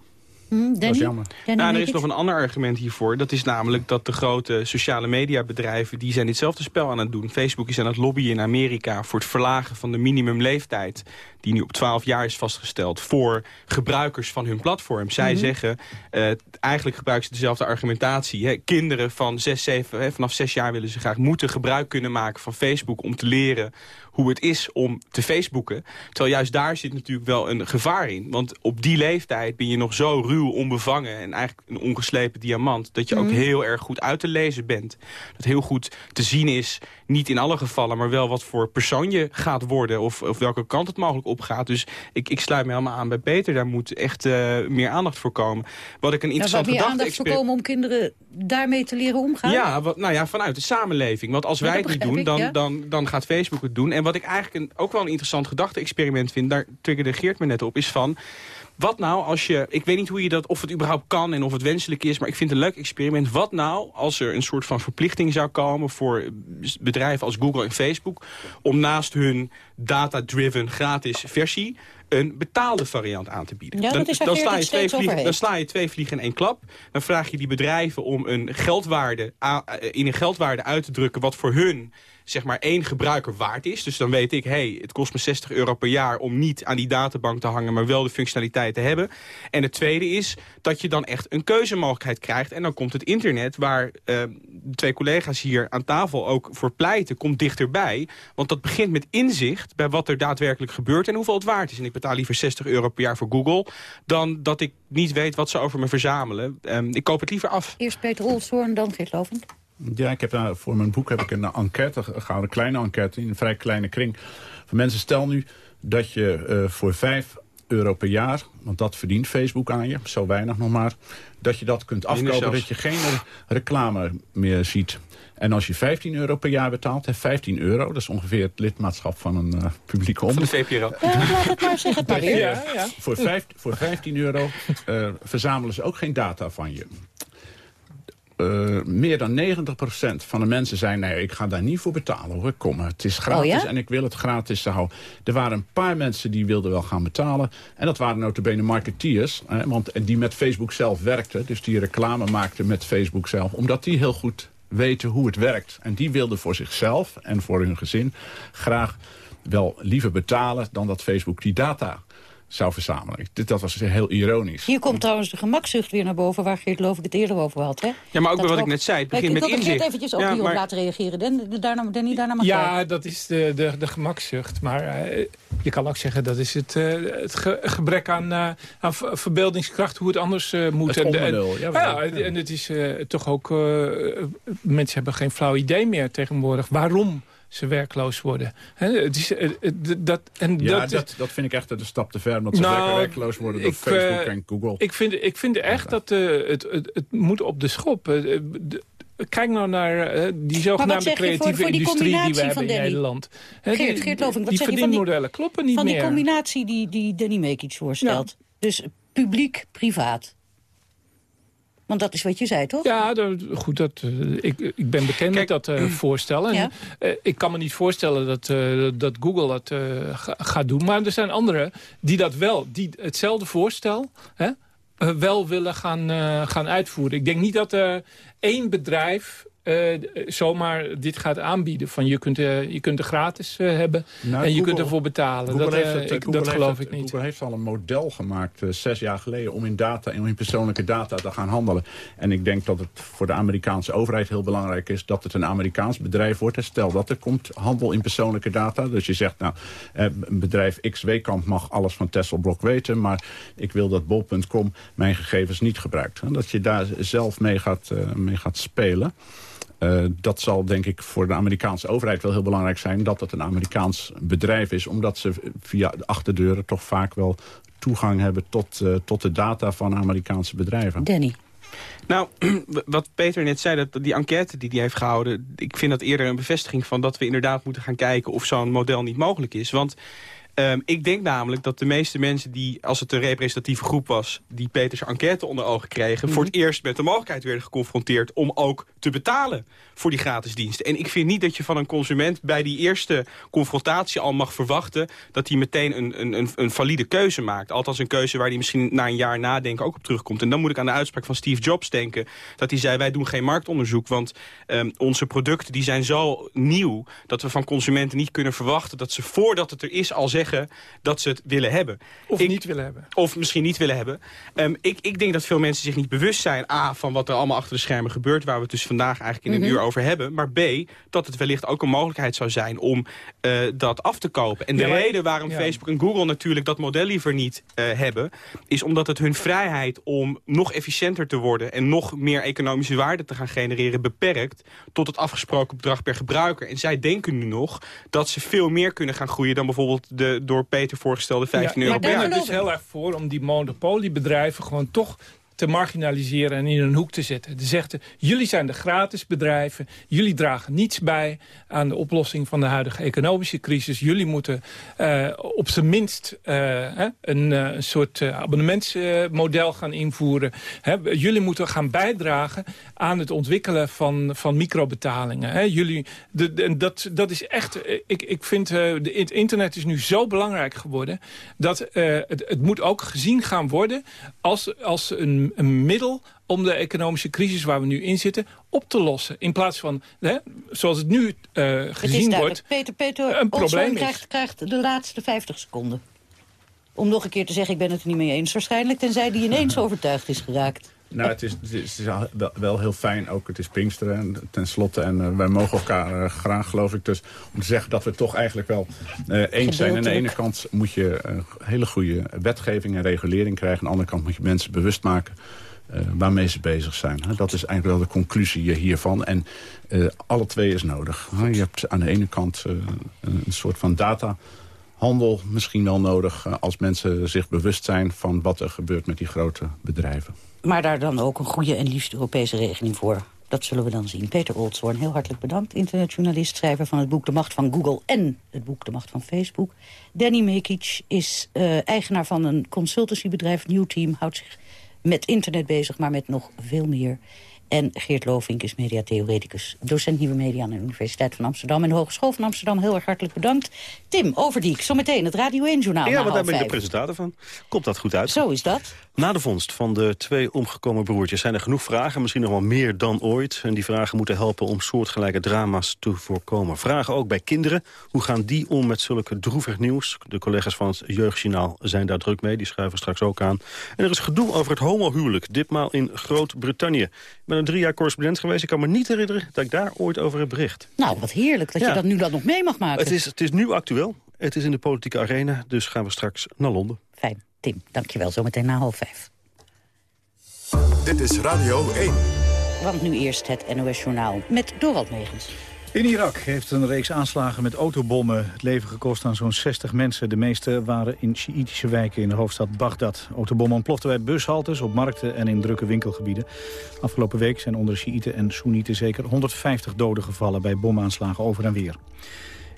Speaker 2: Hm, dat is jammer.
Speaker 12: nou, er is nog een ander argument hiervoor. Dat is namelijk dat de grote sociale mediabedrijven... die zijn ditzelfde spel aan het doen. Facebook is aan het lobbyen in Amerika... voor het verlagen van de minimumleeftijd... die nu op 12 jaar is vastgesteld... voor gebruikers van hun platform. Zij mhm. zeggen, uh, eigenlijk gebruiken ze dezelfde argumentatie. Hè. Kinderen van 6, 7, hè, vanaf 6 jaar willen ze graag moeten gebruik kunnen maken van Facebook... om te leren hoe het is om te Facebooken. Terwijl juist daar zit natuurlijk wel een gevaar in. Want op die leeftijd ben je nog zo ruw, onbevangen... en eigenlijk een ongeslepen diamant... dat je ook mhm. heel erg goed uit te lezen bent. Dat heel goed te zien is, niet in alle gevallen... maar wel wat voor persoon je gaat worden... of, of welke kant het mogelijk opgaat. Dus ik, ik sluit me helemaal aan bij Peter. Daar moet echt uh, meer aandacht voor komen. Wat ik een interessant
Speaker 2: ja, meer aandacht voor komen om kinderen daarmee te leren omgaan?
Speaker 12: Ja, wat, nou ja, vanuit de samenleving. Want als wij het niet doen, dan, dan, dan gaat Facebook het doen. En wat ik eigenlijk een, ook wel een interessant gedachte-experiment vind... daar triggerde Geert me net op, is van... Wat nou als je, ik weet niet hoe je dat, of het überhaupt kan en of het wenselijk is, maar ik vind het een leuk experiment. Wat nou als er een soort van verplichting zou komen voor bedrijven als Google en Facebook, om naast hun data-driven gratis versie een betaalde variant aan te bieden.
Speaker 2: Ja, dan, dan, sla je twee vliegen,
Speaker 12: dan sla je twee vliegen in één klap. Dan vraag je die bedrijven om een geldwaarde, in een geldwaarde uit te drukken... wat voor hun zeg maar één gebruiker waard is. Dus dan weet ik, hey, het kost me 60 euro per jaar om niet aan die databank te hangen, maar wel de functionaliteit te hebben. En het tweede is dat je dan echt een keuzemogelijkheid krijgt. En dan komt het internet, waar de twee collega's hier aan tafel ook voor pleiten, komt dichterbij. Want dat begint met inzicht bij wat er daadwerkelijk gebeurt en hoeveel het waard is. En ik betaal liever 60 euro per jaar voor Google, dan dat ik niet weet wat ze over me verzamelen. Um, ik koop het liever af.
Speaker 2: Eerst Peter Olshoorn, dan Geert.
Speaker 11: Ja, ik heb daar, voor mijn boek heb ik een enquête gehouden, een kleine enquête in een vrij kleine kring. Van mensen, stel nu dat je voor vijf euro per jaar, want dat verdient Facebook aan je, zo weinig nog maar, dat je dat kunt afkopen, dat je geen reclame meer ziet. En als je 15 euro per jaar betaalt, 15 euro, dat is ongeveer het lidmaatschap van een uh, publieke omroep.
Speaker 12: Van de VPRO.
Speaker 2: Ja, laat het maar, zeg het. Ja,
Speaker 11: ja. Voor, vijf, voor 15 euro uh, verzamelen ze ook geen data van je. Uh, meer dan 90% van de mensen zijn... nee, ik ga daar niet voor betalen hoor, kom, het is gratis oh, ja? en ik wil het gratis houden. Er waren een paar mensen die wilden wel gaan betalen. En dat waren notabene marketeers, hè, want, die met Facebook zelf werkten. Dus die reclame maakten met Facebook zelf. Omdat die heel goed weten hoe het werkt. En die wilden voor zichzelf en voor hun gezin graag wel liever betalen... dan dat Facebook die data zou verzamelen. Dat was heel ironisch.
Speaker 2: Hier komt trouwens de gemakzucht weer naar boven... waar Geert Loof ik het eerder over had. Hè?
Speaker 12: Ja, maar ook bij wat ik net zei. Het begint met inzicht.
Speaker 2: Ik wil eventjes ook ja, hierop laten reageren. Den, daarna, Danny, daarna mag
Speaker 13: Ja, dat is de, de, de gemakzucht. Maar uh, je kan ook zeggen dat is het, uh, het ge gebrek aan, uh, aan verbeeldingskracht... hoe het anders moet.
Speaker 11: Het en, en,
Speaker 13: ja, ja, en het is toch ook... mensen hebben geen flauw idee meer tegenwoordig. Waarom ze werkloos worden. het is, eh, eh, dat, en
Speaker 11: ja, dat, dat, dat, vind ik echt de stap te ver. Omdat ze nou, werkloos worden door ik, Facebook eh, en Google.
Speaker 13: Ik vind, ik vind echt dat uh, het, het, het, moet op de schop. kijk nou naar uh, die zogenaamde creatieve voor, voor industrie die, we hebben in Nederland.
Speaker 2: Geert, Geert Loving, wat
Speaker 13: die
Speaker 2: zeg je van
Speaker 13: die modellen kloppen niet
Speaker 2: van
Speaker 13: meer.
Speaker 2: Van die combinatie die, die Danny Mekic voorstelt. Dus publiek-privaat. Want dat is wat je zei, toch?
Speaker 13: Ja, goed, dat, uh, ik, ik ben bekend met dat uh, voorstel. En, uh, ik kan me niet voorstellen dat, dat Google dat gaat doen. Maar er zijn anderen die dat wel, die hetzelfde voorstel... Hè, wel willen gaan, gaan uitvoeren. Ik denk niet dat er één bedrijf uh, zomaar dit gaat aanbieden. Van je, kunt, uh, je kunt er gratis uh, hebben nou, en je kunt ervoor betalen.
Speaker 11: dat,
Speaker 13: het, ik, dat geloof ik niet.
Speaker 11: Google heeft al een model gemaakt zes jaar geleden... om in data en in persoonlijke data te gaan handelen. En ik denk dat het voor de Amerikaanse overheid heel belangrijk is... dat het een Amerikaans bedrijf wordt. Stel dat er komt handel in persoonlijke data. Dus je zegt, nou, een bedrijf X Wekamp mag alles van Tesselblok weten... maar ik wil dat bol.com mijn gegevens niet gebruikt. En dat je daar zelf mee gaat, mee gaat spelen... Uh, dat zal denk ik voor de Amerikaanse overheid wel heel belangrijk zijn... dat het een Amerikaans bedrijf is. Omdat ze via de achterdeuren toch vaak wel toegang hebben... tot, uh, tot de data van Amerikaanse bedrijven.
Speaker 2: Danny.
Speaker 12: Nou, wat Peter net zei, dat die enquête die hij heeft gehouden... ik vind dat eerder een bevestiging van dat we inderdaad moeten gaan kijken... of zo'n model niet mogelijk is. Want Um, ik denk namelijk dat de meeste mensen die, als het een representatieve groep was... die Peters enquête onder ogen kregen... voor het mhm. eerst met de mogelijkheid werden geconfronteerd... om ook te betalen voor die gratis diensten. En ik vind niet dat je van een consument bij die eerste confrontatie al mag verwachten... dat hij meteen een, een, een, valide keuze maakt. Althans een keuze waar hij misschien na een jaar nadenken ook op terugkomt. En dan moet ik aan de uitspraak van Steve Jobs denken... dat hij zei, wij doen geen marktonderzoek... want um, onze producten die zijn zo nieuw... dat we van consumenten niet kunnen verwachten... dat ze voordat het er is al zeggen dat ze het willen hebben.
Speaker 13: Of niet willen hebben.
Speaker 12: Of misschien niet willen hebben. Um, ik, ik denk dat veel mensen zich niet bewust zijn... A, van wat er allemaal achter de schermen gebeurt... waar we het dus vandaag eigenlijk in een mhm. uur over hebben. Maar B, dat het wellicht ook een mogelijkheid zou zijn... om uh, dat af te kopen. En de reden waarom Facebook en Google natuurlijk dat model liever niet uh, hebben... is omdat het hun vrijheid om nog efficiënter te worden... en nog meer economische waarde te gaan genereren... beperkt tot het afgesproken bedrag per gebruiker. En zij denken nu nog dat ze veel meer kunnen gaan groeien... dan bijvoorbeeld de door Peter voorgestelde 15 euro per jaar.
Speaker 13: Ik ben er dus heel erg voor om die monopoliebedrijven gewoon toch te marginaliseren en in een hoek te zetten. Te zeggen, jullie zijn de gratis bedrijven. Jullie dragen niets bij aan de oplossing van de huidige economische crisis. Jullie moeten uh, op zijn minst een, uh, een, soort abonnementsmodel gaan invoeren. Hè? Jullie moeten gaan bijdragen aan het ontwikkelen van, van microbetalingen. Hè? Jullie, de, dat, dat is echt... Ik, ik vind, het internet is nu zo belangrijk geworden... dat het, het moet ook gezien gaan worden als, als een een, middel om de economische crisis waar we nu in zitten op te lossen. In plaats van, hè, zoals het nu uh, gezien het wordt,
Speaker 2: Peter, Peter, een probleem krijgt, krijgt de laatste 50 seconden. Om nog een keer te zeggen, ik ben het er niet mee eens waarschijnlijk... tenzij die ineens overtuigd is geraakt.
Speaker 11: Nou, het is, het is, wel, heel fijn, ook het is Pinksteren tenslotte. En uh, wij mogen elkaar uh, graag, geloof ik. Dus om te zeggen dat we toch eigenlijk wel uh, eens zijn. Aan de ene kant moet je hele goede wetgeving en regulering krijgen. Aan de andere kant moet je mensen bewust maken waarmee ze bezig zijn. Dat is eigenlijk wel de conclusie hiervan. En alle twee is nodig. Je hebt aan de ene kant een soort van data handel misschien wel nodig... als mensen zich bewust zijn van wat er gebeurt met die grote bedrijven.
Speaker 2: Maar daar dan ook een goede en liefst Europese regeling voor. Dat zullen we dan zien. Peter Oldshoorn, heel hartelijk bedankt. Internetjournalist, schrijver van het boek De Macht van Google... en het boek De Macht van Facebook. Danny Mekic is uh, eigenaar van een consultancybedrijf, New Team... houdt zich met internet bezig, maar met nog veel meer. En Geert Lovink is mediatheoreticus, docent nieuwe media aan de Universiteit van Amsterdam en de Hogeschool van Amsterdam. Heel erg hartelijk bedankt. Tim Overdiek, zometeen het Radio 1-journaal.
Speaker 18: Ja, want daar ben ik de presentator van. Komt dat goed uit?
Speaker 2: Zo is dat.
Speaker 18: Na de vondst van de twee omgekomen broertjes zijn er genoeg vragen, misschien nog wel meer dan ooit. En die vragen moeten helpen om soortgelijke drama's te voorkomen. Vragen ook bij kinderen. Hoe gaan die om met zulke droevig nieuws? De collega's van het Jeugdjournaal zijn daar druk mee. Die schuiven straks ook aan. En er is gedoe over het homohuwelijk, ditmaal in Groot-Brittannië. Ik ben een drie jaar correspondent geweest. Ik kan me niet herinneren dat ik daar ooit over heb bericht.
Speaker 2: Nou, wat heerlijk dat je dat nu dan nog mee mag maken.
Speaker 18: Het is, het is nu actueel. Het is in de politieke arena, dus gaan we straks naar Londen.
Speaker 2: Fijn. Tim, dankjewel. Zometeen na half vijf.
Speaker 1: Dit is Radio 1.
Speaker 2: Want nu eerst het NOS Journaal met Dorald Megens.
Speaker 3: In Irak heeft een reeks aanslagen met autobommen het leven gekost aan zo'n 60 mensen. De meeste waren in Sjiitische wijken in de hoofdstad Bagdad. Autobommen ontploften bij bushaltes, op markten en in drukke winkelgebieden. Afgelopen week zijn onder Sjiiten en Soenieten zeker 150 doden gevallen bij bomaanslagen over en weer.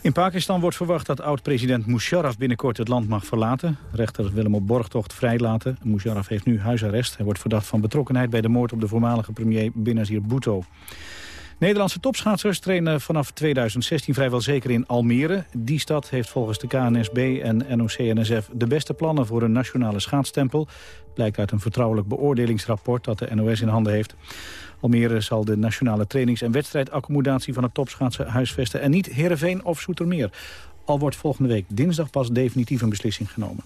Speaker 3: In Pakistan wordt verwacht dat oud-president Musharraf binnenkort het land mag verlaten. Rechter wil hem op borgtocht vrijlaten. Musharraf heeft nu huisarrest. Hij wordt verdacht van betrokkenheid bij de moord op de voormalige premier Benazir Bhutto. Nederlandse topschaatsers trainen vanaf 2016 vrijwel zeker in Almere. Die stad heeft volgens de KNSB en NOC-NSF de beste plannen voor een nationale schaatstempel. Blijkt uit een vertrouwelijk beoordelingsrapport dat de NOS in handen heeft. Almere zal de nationale trainings- en wedstrijdaccommodatie van het topschaatsen huisvesten... en niet Heerenveen of Soetermeer. Al wordt volgende week dinsdag pas definitief een beslissing genomen.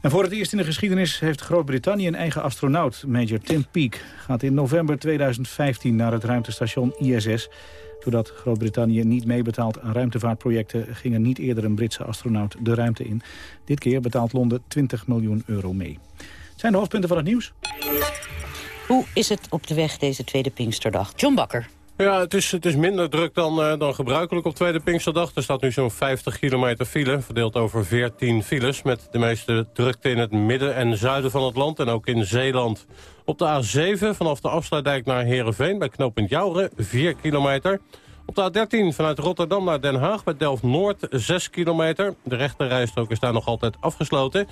Speaker 3: En voor het eerst in de geschiedenis heeft Groot-Brittannië een eigen astronaut. Major Tim Peake gaat in november 2015 naar het ruimtestation ISS. Doordat Groot-Brittannië niet meebetaalt aan ruimtevaartprojecten... ging er niet eerder een Britse astronaut de ruimte in. Dit keer betaalt Londen 20 miljoen euro mee. Zijn de hoofdpunten van het nieuws.
Speaker 2: Hoe is het op de weg deze tweede Pinksterdag? John Bakker.
Speaker 7: Ja, het is, het is minder druk dan, uh, dan gebruikelijk op Tweede Pinksterdag. Er staat nu zo'n 50 kilometer file, verdeeld over 14 files... met de meeste drukte in het midden en zuiden van het land en ook in Zeeland. Op de A7 vanaf de afsluitdijk naar Heerenveen bij knooppunt Jouren, 4 kilometer... Op de A13 vanuit Rotterdam naar Den Haag bij Delft-Noord 6 kilometer. De rechterrijstrook is daar nog altijd afgesloten.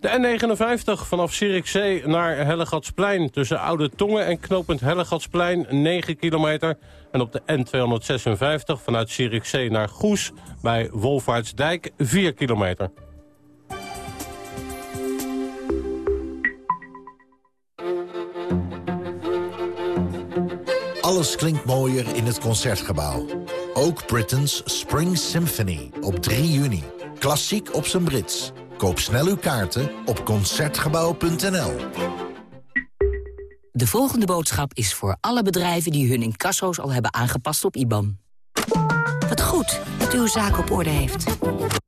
Speaker 7: De N59 vanaf Zierikzee naar Hellegatsplein... tussen Oude Tongen en knooppunt Hellegatsplein 9 kilometer. En op de N256 vanuit Zierikzee naar Goes... bij Wolvaartsdijk 4 kilometer.
Speaker 19: Alles klinkt mooier in het Concertgebouw. Ook Britain's Spring Symphony op 3 juni. Klassiek op zijn Brits. Koop snel uw kaarten op Concertgebouw.nl.
Speaker 20: De volgende boodschap is voor alle bedrijven die hun incasso's al hebben aangepast op IBAN. Wat goed dat u uw zaak op orde heeft.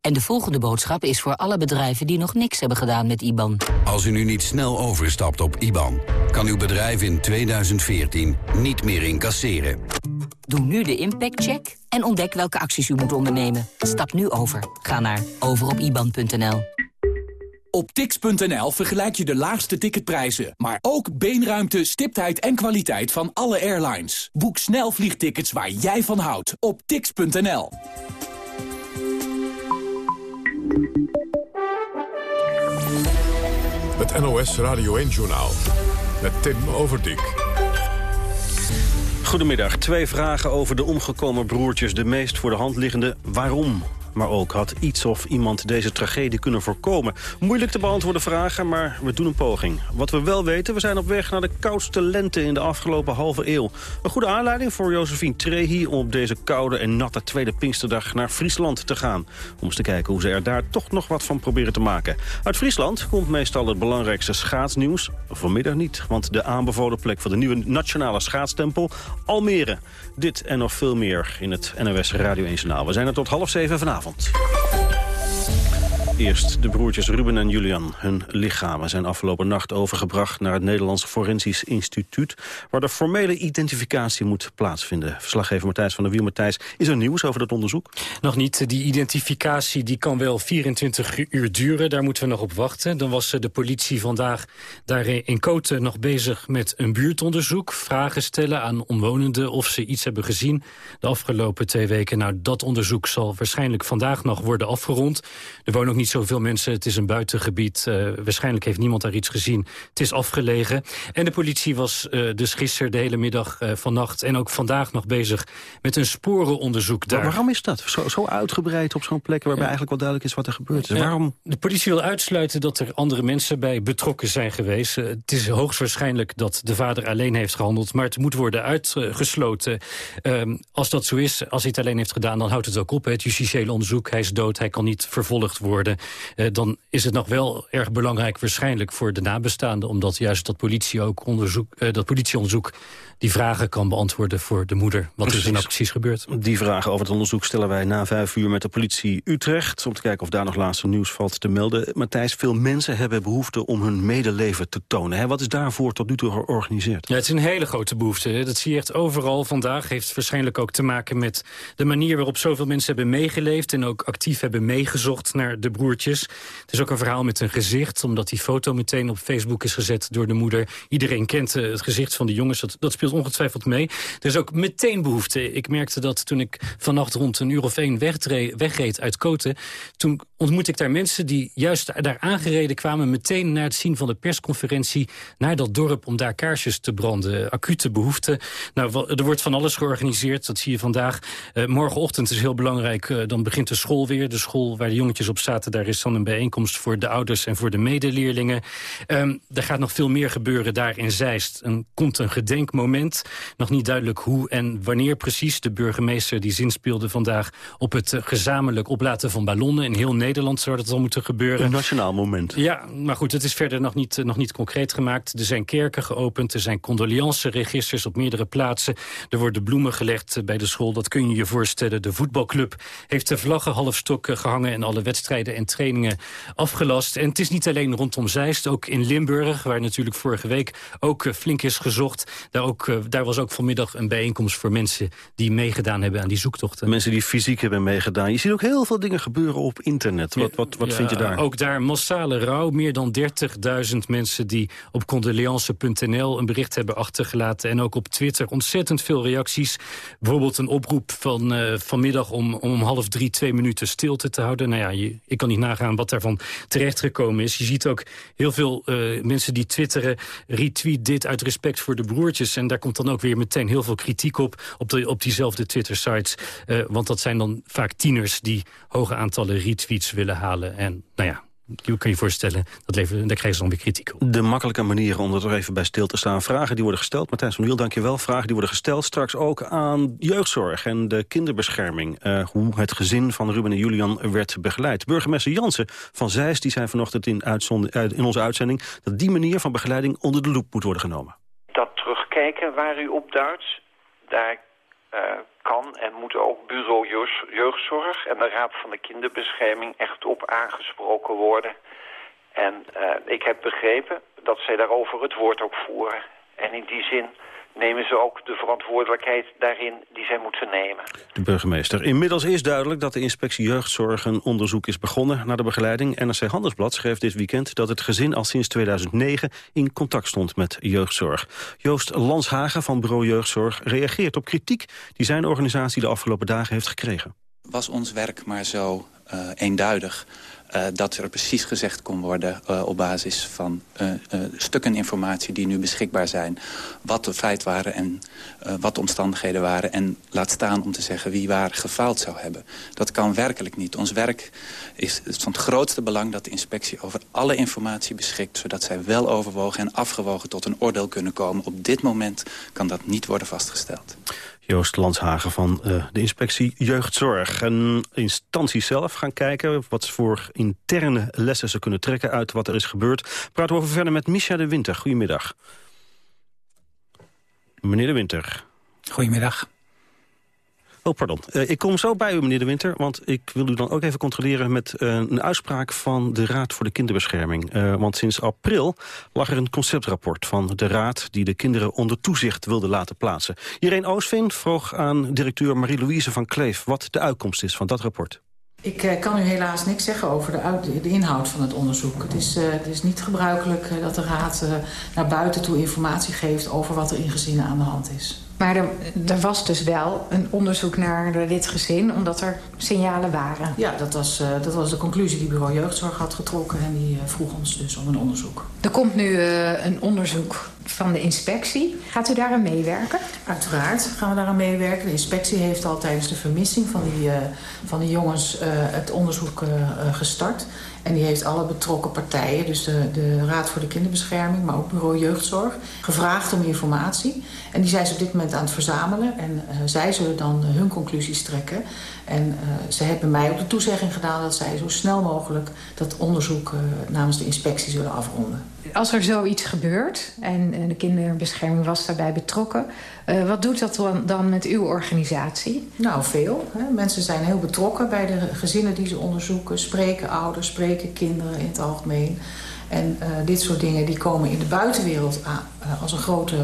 Speaker 20: En de volgende boodschap is voor alle bedrijven die nog niks hebben gedaan met IBAN.
Speaker 21: Als u nu niet snel overstapt op IBAN, kan uw bedrijf in 2014 niet meer incasseren.
Speaker 20: Doe nu de impactcheck en ontdek welke acties u moet ondernemen. Stap nu over. Ga naar overopiban.nl.
Speaker 22: Op tix.nl vergelijk je de laagste ticketprijzen, maar ook beenruimte, stiptheid en kwaliteit van alle airlines. Boek snel vliegtickets waar jij van houdt op tix.nl.
Speaker 1: Het NOS Radio 1-journaal met Tim Overdijk.
Speaker 18: Goedemiddag. Twee vragen over de omgekomen broertjes. De meest voor de hand liggende waarom maar ook had iets of iemand deze tragedie kunnen voorkomen. Moeilijk te beantwoorden vragen, maar we doen een poging. Wat we wel weten, we zijn op weg naar de koudste lente in de afgelopen halve eeuw. Een goede aanleiding voor Josephine Trehi om op deze koude en natte tweede Pinksterdag naar Friesland te gaan. Om eens te kijken hoe ze er daar toch nog wat van proberen te maken. Uit Friesland komt meestal het belangrijkste schaatsnieuws. Vanmiddag niet, want de aanbevolen plek voor de nieuwe nationale schaatstempel Almere. Dit en nog veel meer in het NOS Radio 1 Journaal. We zijn er tot half zeven vanavond. Goedenavond. Eerst de broertjes Ruben en Julian. Hun lichamen zijn afgelopen nacht overgebracht naar het Nederlands Forensisch Instituut... waar de formele identificatie moet plaatsvinden. Verslaggever Matthijs van der Wiel. Matthijs, is er nieuws over dat onderzoek?
Speaker 23: Nog niet. Die identificatie die kan wel 24 uur duren. Daar moeten we nog op wachten. Dan was de politie vandaag daar in Koten nog bezig met een buurtonderzoek. Vragen stellen aan omwonenden of ze iets hebben gezien de afgelopen twee weken. Nou, dat onderzoek zal waarschijnlijk vandaag nog worden afgerond. Er wonen ook niet zoveel mensen. Het is een buitengebied. Uh, waarschijnlijk heeft niemand daar iets gezien. Het is afgelegen. En de politie was uh, dus gisteren de hele middag, uh, vannacht... en ook vandaag nog bezig met een sporenonderzoek daar.
Speaker 18: Maar waarom is dat? Zo, zo uitgebreid op zo'n plek... waarbij eigenlijk wel duidelijk is wat er gebeurd is. Waarom?
Speaker 23: De politie wil uitsluiten dat er andere mensen bij betrokken zijn geweest. het is hoogstwaarschijnlijk dat de vader alleen heeft gehandeld... maar het moet worden uitgesloten. Ehm, als dat zo is, als hij het alleen heeft gedaan... dan houdt het ook op. Het justitiële onderzoek, hij is dood, hij kan niet vervolgd worden. Uh, dan is het nog wel erg belangrijk waarschijnlijk voor de nabestaanden... omdat juist dat, politie ook onderzoek, uh, dat politieonderzoek die vragen kan beantwoorden voor de moeder. Wat is er nou precies gebeurd?
Speaker 18: Die vragen over het onderzoek stellen wij na vijf uur met de politie Utrecht... om te kijken of daar nog laatste nieuws valt te melden. Matthijs, veel mensen hebben behoefte om hun medeleven te tonen. Hè? Wat is daarvoor tot nu toe georganiseerd?
Speaker 23: Ja, het is een hele grote behoefte. Dat zie je echt overal. Vandaag heeft waarschijnlijk ook te maken met de manier waarop zoveel mensen hebben meegeleefd... en ook actief hebben meegezocht naar de Het is ook een verhaal met een gezicht, omdat die foto meteen op Facebook is gezet door de moeder. Iedereen kent uh, het gezicht van de jongens, dat, dat speelt ongetwijfeld mee. Er is ook meteen behoefte. Ik merkte dat toen ik vannacht rond een uur of één wegreed uit Koten... toen ontmoette ik daar mensen die juist daar aangereden kwamen... meteen na het zien van de persconferentie naar dat dorp... om daar kaarsjes te branden. Acute behoefte. Nou, er wordt van alles georganiseerd, dat zie je vandaag. Uh, morgenochtend is heel belangrijk, uh, dan begint de school weer. De school waar de jongetjes op zaten, daar is dan een bijeenkomst... voor de ouders en voor de medeleerlingen. Um, er gaat nog veel meer gebeuren daar in Zeist. Er komt een gedenkmoment. Nog niet duidelijk hoe en wanneer precies. De burgemeester die zinspeelde vandaag op het gezamenlijk oplaten van ballonnen. In heel Nederland zou dat dan moeten gebeuren.
Speaker 18: Een nationaal moment.
Speaker 23: Ja, maar goed, het is verder nog niet, nog niet concreet gemaakt. Er zijn kerken geopend, er zijn condoleanceregisters op meerdere plaatsen. Er worden bloemen gelegd bij de school, dat kun je je voorstellen. De voetbalclub heeft de vlaggen halfstok gehangen... en alle wedstrijden en trainingen afgelast. En het is niet alleen rondom Zeist, ook in Limburg... waar natuurlijk vorige week ook flink is gezocht. Daar, ook, daar was ook vanmiddag een bijeenkomst voor mensen... die meegedaan hebben aan die zoektochten.
Speaker 18: Mensen die fysiek hebben meegedaan. Je ziet ook heel veel dingen gebeuren op internet. Wat, wat, wat
Speaker 23: ja,
Speaker 18: vind je daar?
Speaker 23: Ook daar massale rouw. Meer dan 30.000 mensen die op condoleance.nl een bericht hebben achtergelaten. En ook op Twitter ontzettend veel reacties. Bijvoorbeeld een oproep van uh, vanmiddag om, om half drie twee minuten stilte te houden. Nou ja, je, ik kan niet nagaan wat daarvan terechtgekomen is. Je ziet ook heel veel uh, mensen die twitteren... retweet dit uit respect voor de broertjes. En daar komt dan ook weer meteen heel veel kritiek op... op, de, op diezelfde Twitter-sites. Uh, want dat zijn dan vaak tieners die hoge aantallen retweets willen halen. En nou ja, je kan je voorstellen, dat levert, daar krijgen ze dan weer kritiek op.
Speaker 18: De makkelijke manier om er toch even bij stil te staan. Vragen die worden gesteld, Matthijs van Wiel, dank je wel. Vragen die worden gesteld straks ook aan jeugdzorg en de kinderbescherming. Uh, hoe het gezin van Ruben en Julian werd begeleid. Burgemeester Jansen van Zeist die zei vanochtend in, in onze uitzending... dat die manier van begeleiding onder de loep moet worden genomen.
Speaker 24: Dat terugkijken waar u op duidt, daar... Uh kan en moet ook bureau jeugdzorg en de Raad van de Kinderbescherming echt op aangesproken worden. En uh, ik heb begrepen dat zij daarover het woord ook voeren. En in die zin nemen ze ook de verantwoordelijkheid daarin die zij moeten nemen.
Speaker 18: De burgemeester. Inmiddels is duidelijk dat de inspectie jeugdzorg een onderzoek is begonnen naar de begeleiding. NRC Handelsblad schreef dit weekend dat het gezin al sinds 2009 in contact stond met jeugdzorg. Joost Lanshagen van Bureau Jeugdzorg reageert op kritiek die zijn organisatie de afgelopen dagen heeft gekregen.
Speaker 25: Was ons werk maar zo eenduidig uh, dat er precies gezegd kon worden uh, op basis van stukken informatie die nu beschikbaar zijn. Wat de feit waren en wat de omstandigheden waren. En laat staan om te zeggen wie waar gefaald zou hebben. Dat kan werkelijk niet. Ons werk is van het grootste belang dat de inspectie over alle informatie beschikt. Zodat zij wel overwogen en afgewogen tot een oordeel kunnen komen. Op dit moment kan dat niet worden vastgesteld.
Speaker 18: Joost Landshagen van uh, de inspectie Jeugdzorg. Een instantie zelf gaan kijken wat voor interne lessen ze kunnen trekken uit wat er is gebeurd. Praten we over verder met Misha de Winter. Goedemiddag. Meneer de Winter.
Speaker 26: Goedemiddag.
Speaker 18: Oh, pardon. Uh, ik kom zo bij u, meneer De Winter, want ik wil u dan ook even controleren met uh, een uitspraak van de Raad voor de Kinderbescherming. Uh, want sinds april lag er een conceptrapport van de Raad die de kinderen onder toezicht wilde laten plaatsen. Irene Oosvin vroeg aan directeur Marie-Louise van Kleef wat de uitkomst is van dat rapport.
Speaker 27: Ik kan u helaas niks zeggen over de, de, inhoud van het onderzoek. Het is, het is niet gebruikelijk dat de Raad naar buiten toe informatie geeft... over wat er in gezinnen aan de hand is.
Speaker 28: Maar er, er, was dus wel een onderzoek naar dit gezin, omdat er signalen waren.
Speaker 27: Ja, dat was, uh, dat was de conclusie die Bureau Jeugdzorg had getrokken. En die uh, vroeg ons dus om een onderzoek.
Speaker 28: Er komt nu uh, een onderzoek van de inspectie. Gaat u daaraan meewerken?
Speaker 27: Uiteraard gaan we daaraan meewerken. De inspectie heeft al tijdens de vermissing van die, van die jongens het onderzoek gestart. En die heeft alle betrokken partijen, dus de, Raad voor de Kinderbescherming... maar ook Bureau Jeugdzorg, gevraagd om informatie. En die zijn ze op dit moment aan het verzamelen. En uh, zij zullen dan uh, hun conclusies trekken. En uh, ze hebben mij ook de toezegging gedaan dat zij zo snel mogelijk... dat onderzoek namens de inspectie zullen afronden.
Speaker 28: Als er zoiets gebeurt en de kinderbescherming was daarbij betrokken... wat doet dat dan, dan met uw organisatie?
Speaker 27: Nou, veel. Hè. Mensen zijn heel betrokken bij de gezinnen die ze onderzoeken. Spreken ouders, spreken kinderen in het algemeen. En dit soort dingen die komen in de buitenwereld aan, als een grote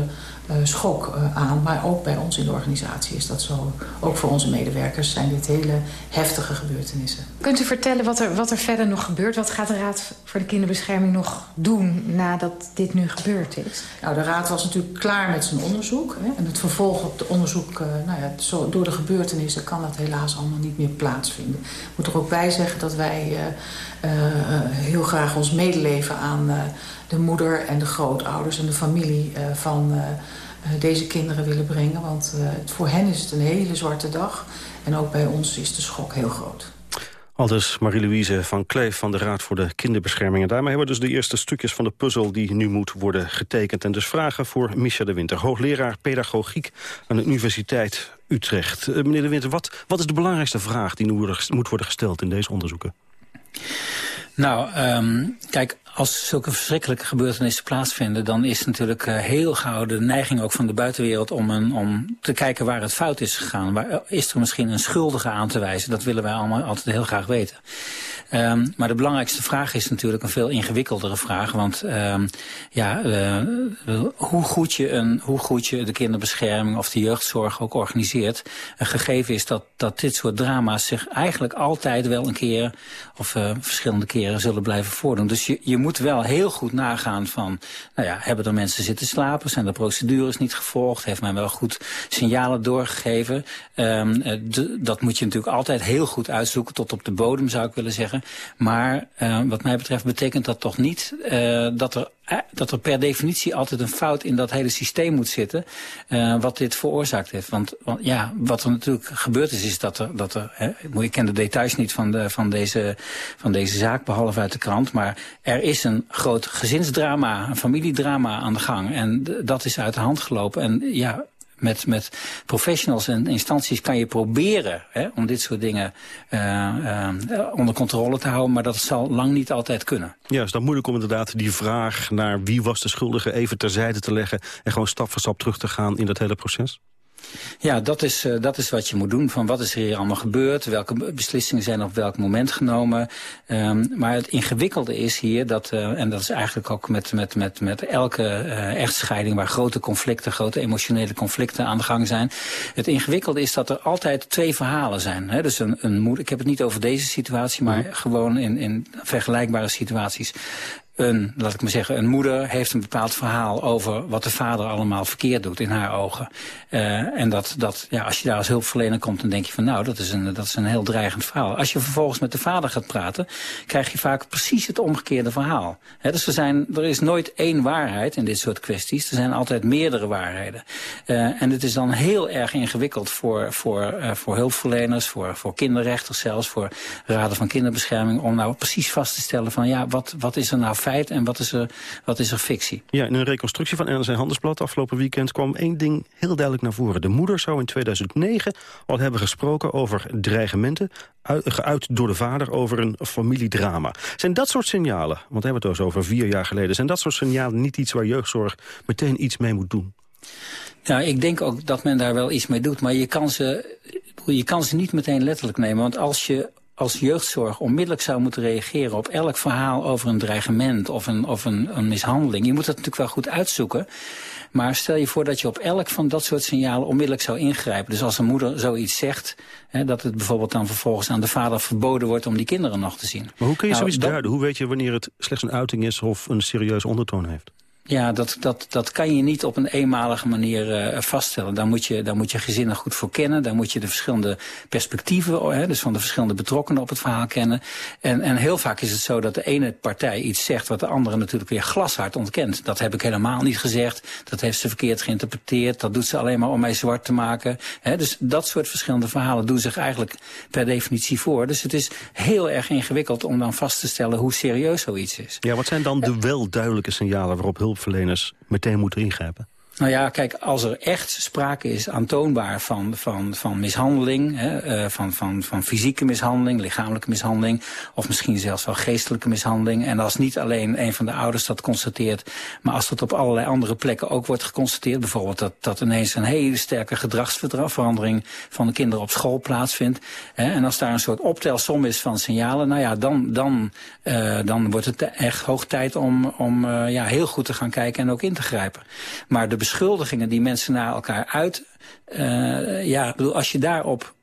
Speaker 27: schok uh, aan. Maar ook bij ons in de organisatie is dat zo. Ook voor onze medewerkers zijn dit hele heftige gebeurtenissen.
Speaker 28: Kunt u vertellen wat er, wat er verder nog gebeurt? Wat gaat de Raad voor de Kinderbescherming nog doen nadat dit nu gebeurd is?
Speaker 27: Nou, de Raad was natuurlijk klaar met zijn onderzoek. Hè, en het vervolg op het onderzoek, uh, nou ja, zo, door de gebeurtenissen kan dat helaas allemaal niet meer plaatsvinden. Ik moet er ook bij zeggen dat wij heel graag ons medeleven aan de moeder en de grootouders en de familie van deze kinderen willen brengen. Want uh, voor hen is het een hele zwarte dag. En ook bij ons is de schok heel groot.
Speaker 18: Aldus Marie-Louise van Kleef van de Raad voor de Kinderbescherming. En daarmee hebben we dus de eerste stukjes van de puzzel die nu moet worden getekend. En dus vragen voor Misha de Winter, hoogleraar pedagogiek aan de Universiteit Utrecht. meneer de Winter, wat, wat is de belangrijkste vraag die nu moet worden gesteld in deze onderzoeken?
Speaker 29: Nou, um, kijk, als zulke verschrikkelijke gebeurtenissen plaatsvinden... dan is natuurlijk uh, heel gauw de neiging ook van de buitenwereld... om, een, om te kijken waar het fout is gegaan. Waar, is er misschien een schuldige aan te wijzen? Dat willen wij allemaal altijd heel graag weten. Um, maar de belangrijkste vraag is natuurlijk een veel ingewikkeldere vraag. Want um, ja, uh, hoe, goed je een, hoe goed je de kinderbescherming of de jeugdzorg ook organiseert... een gegeven is dat, dat dit soort drama's zich eigenlijk altijd wel een keer... of uh, verschillende keren zullen blijven voordoen. Dus je, je moet wel heel goed nagaan van... nou ja, hebben er mensen zitten slapen? Zijn de procedures niet gevolgd? Heeft men wel goed signalen doorgegeven? Um, dat moet je natuurlijk altijd heel goed uitzoeken... tot op de bodem, zou ik willen zeggen. Maar uh, wat mij betreft betekent dat toch niet uh, dat er dat er per definitie altijd een fout in dat hele systeem moet zitten... Wat dit veroorzaakt heeft. Want, want, ja, wat er natuurlijk gebeurd is, is dat er... Dat er hè, ik ken de details niet van, de, van, deze, van deze zaak, behalve uit de krant... maar er is een groot gezinsdrama, een familiedrama aan de gang. En dat is uit de hand gelopen. En ja, met, met professionals en instanties kan je proberen hè, om dit soort dingen uh, uh, onder controle te houden. Maar dat zal lang niet altijd kunnen.
Speaker 18: Ja, is dat moeilijk om inderdaad die vraag naar wie was de schuldige even terzijde te leggen. En gewoon stap voor stap terug te gaan in dat hele proces?
Speaker 29: Ja, dat is, uh, dat is wat je moet doen. Van wat is er hier allemaal gebeurd? Welke beslissingen zijn op welk moment genomen? Um, maar het ingewikkelde is hier, dat, uh, en dat is eigenlijk ook met, met, met, met elke uh, echtscheiding... waar grote conflicten, grote emotionele conflicten aan de gang zijn. Het ingewikkelde is dat er altijd twee verhalen zijn. Hè? Dus een, een moeder, ik heb het niet over deze situatie... maar mm. gewoon in, in vergelijkbare situaties een, laat ik maar zeggen, een moeder heeft een bepaald verhaal over wat de vader allemaal verkeerd doet in haar ogen. Uh, en dat, dat, ja, als je daar als hulpverlener komt, dan denk je van nou, dat is, een, dat is een heel dreigend verhaal. Als je vervolgens met de vader gaat praten, krijg je vaak precies het omgekeerde verhaal. Dus er, zijn, er is nooit één waarheid in dit soort kwesties. Er zijn altijd meerdere waarheden. Uh, en het is dan heel erg ingewikkeld voor, voor, uh, voor hulpverleners, voor, voor kinderrechters zelfs, voor raden van kinderbescherming, om nou precies vast te stellen van ja, wat, wat is er nou feit en wat is er, wat is er fictie.
Speaker 18: Ja, in een reconstructie van NRC Handelsblad afgelopen weekend kwam één ding heel duidelijk naar voren. De moeder zou in 2009 al hebben gesproken over dreigementen... geuit door de vader over een familiedrama. Zijn dat soort signalen, want we hebben het dus over vier jaar geleden... zijn dat soort signalen niet iets waar jeugdzorg meteen iets mee moet doen?
Speaker 29: Ja, ik denk ook dat men daar wel iets mee doet. Maar je kan ze je kan ze niet meteen letterlijk nemen. Want als je als jeugdzorg onmiddellijk zou moeten reageren op elk verhaal over een dreigement of een, of een, een mishandeling. Je moet dat natuurlijk wel goed uitzoeken. Maar stel je voor dat je op elk van dat soort signalen onmiddellijk zou ingrijpen. Dus als een moeder zoiets zegt, hè, dat het bijvoorbeeld dan vervolgens aan de vader verboden wordt om die kinderen nog te zien.
Speaker 18: Maar hoe kun je nou, zoiets duiden? Hoe weet je wanneer het slechts een uiting is of een serieuze ondertoon heeft?
Speaker 29: Ja, dat, dat, dat kan je niet op een eenmalige manier uh, vaststellen. Daar moet, je, daar moet je gezinnen goed voor kennen. Daar moet je de verschillende perspectieven, oh, hè, dus van de verschillende betrokkenen op het verhaal kennen. En, en heel vaak is het zo dat de ene partij iets zegt wat de andere natuurlijk weer glashard ontkent. Dat heb ik helemaal niet gezegd. Dat heeft ze verkeerd geïnterpreteerd. Dat doet ze alleen maar om mij zwart te maken. Hè, dus dat soort verschillende verhalen doen zich eigenlijk per definitie voor. Dus het is heel erg ingewikkeld om dan vast te stellen hoe serieus zoiets is.
Speaker 18: Ja, wat zijn dan de wel duidelijke signalen waarop hulp hulpverleners meteen moeten ingrijpen?
Speaker 29: Nou ja, kijk, als er echt sprake is aantoonbaar van, van, van mishandeling, hè, uh, van, van, van fysieke mishandeling, lichamelijke mishandeling, of misschien zelfs wel geestelijke mishandeling. En als niet alleen een van de ouders dat constateert, maar als dat op allerlei andere plekken ook wordt geconstateerd, bijvoorbeeld dat, dat ineens een hele sterke gedragsverandering van de kinderen op school plaatsvindt. Hè, en als daar een soort optelsom is van signalen, nou ja, dan, dan, uh, dan wordt het echt hoog tijd om, om uh, ja, heel goed te gaan kijken en ook in te grijpen. Maar de beschuldigingen die mensen naar elkaar uit... Uh, ja, bedoel, als je daarop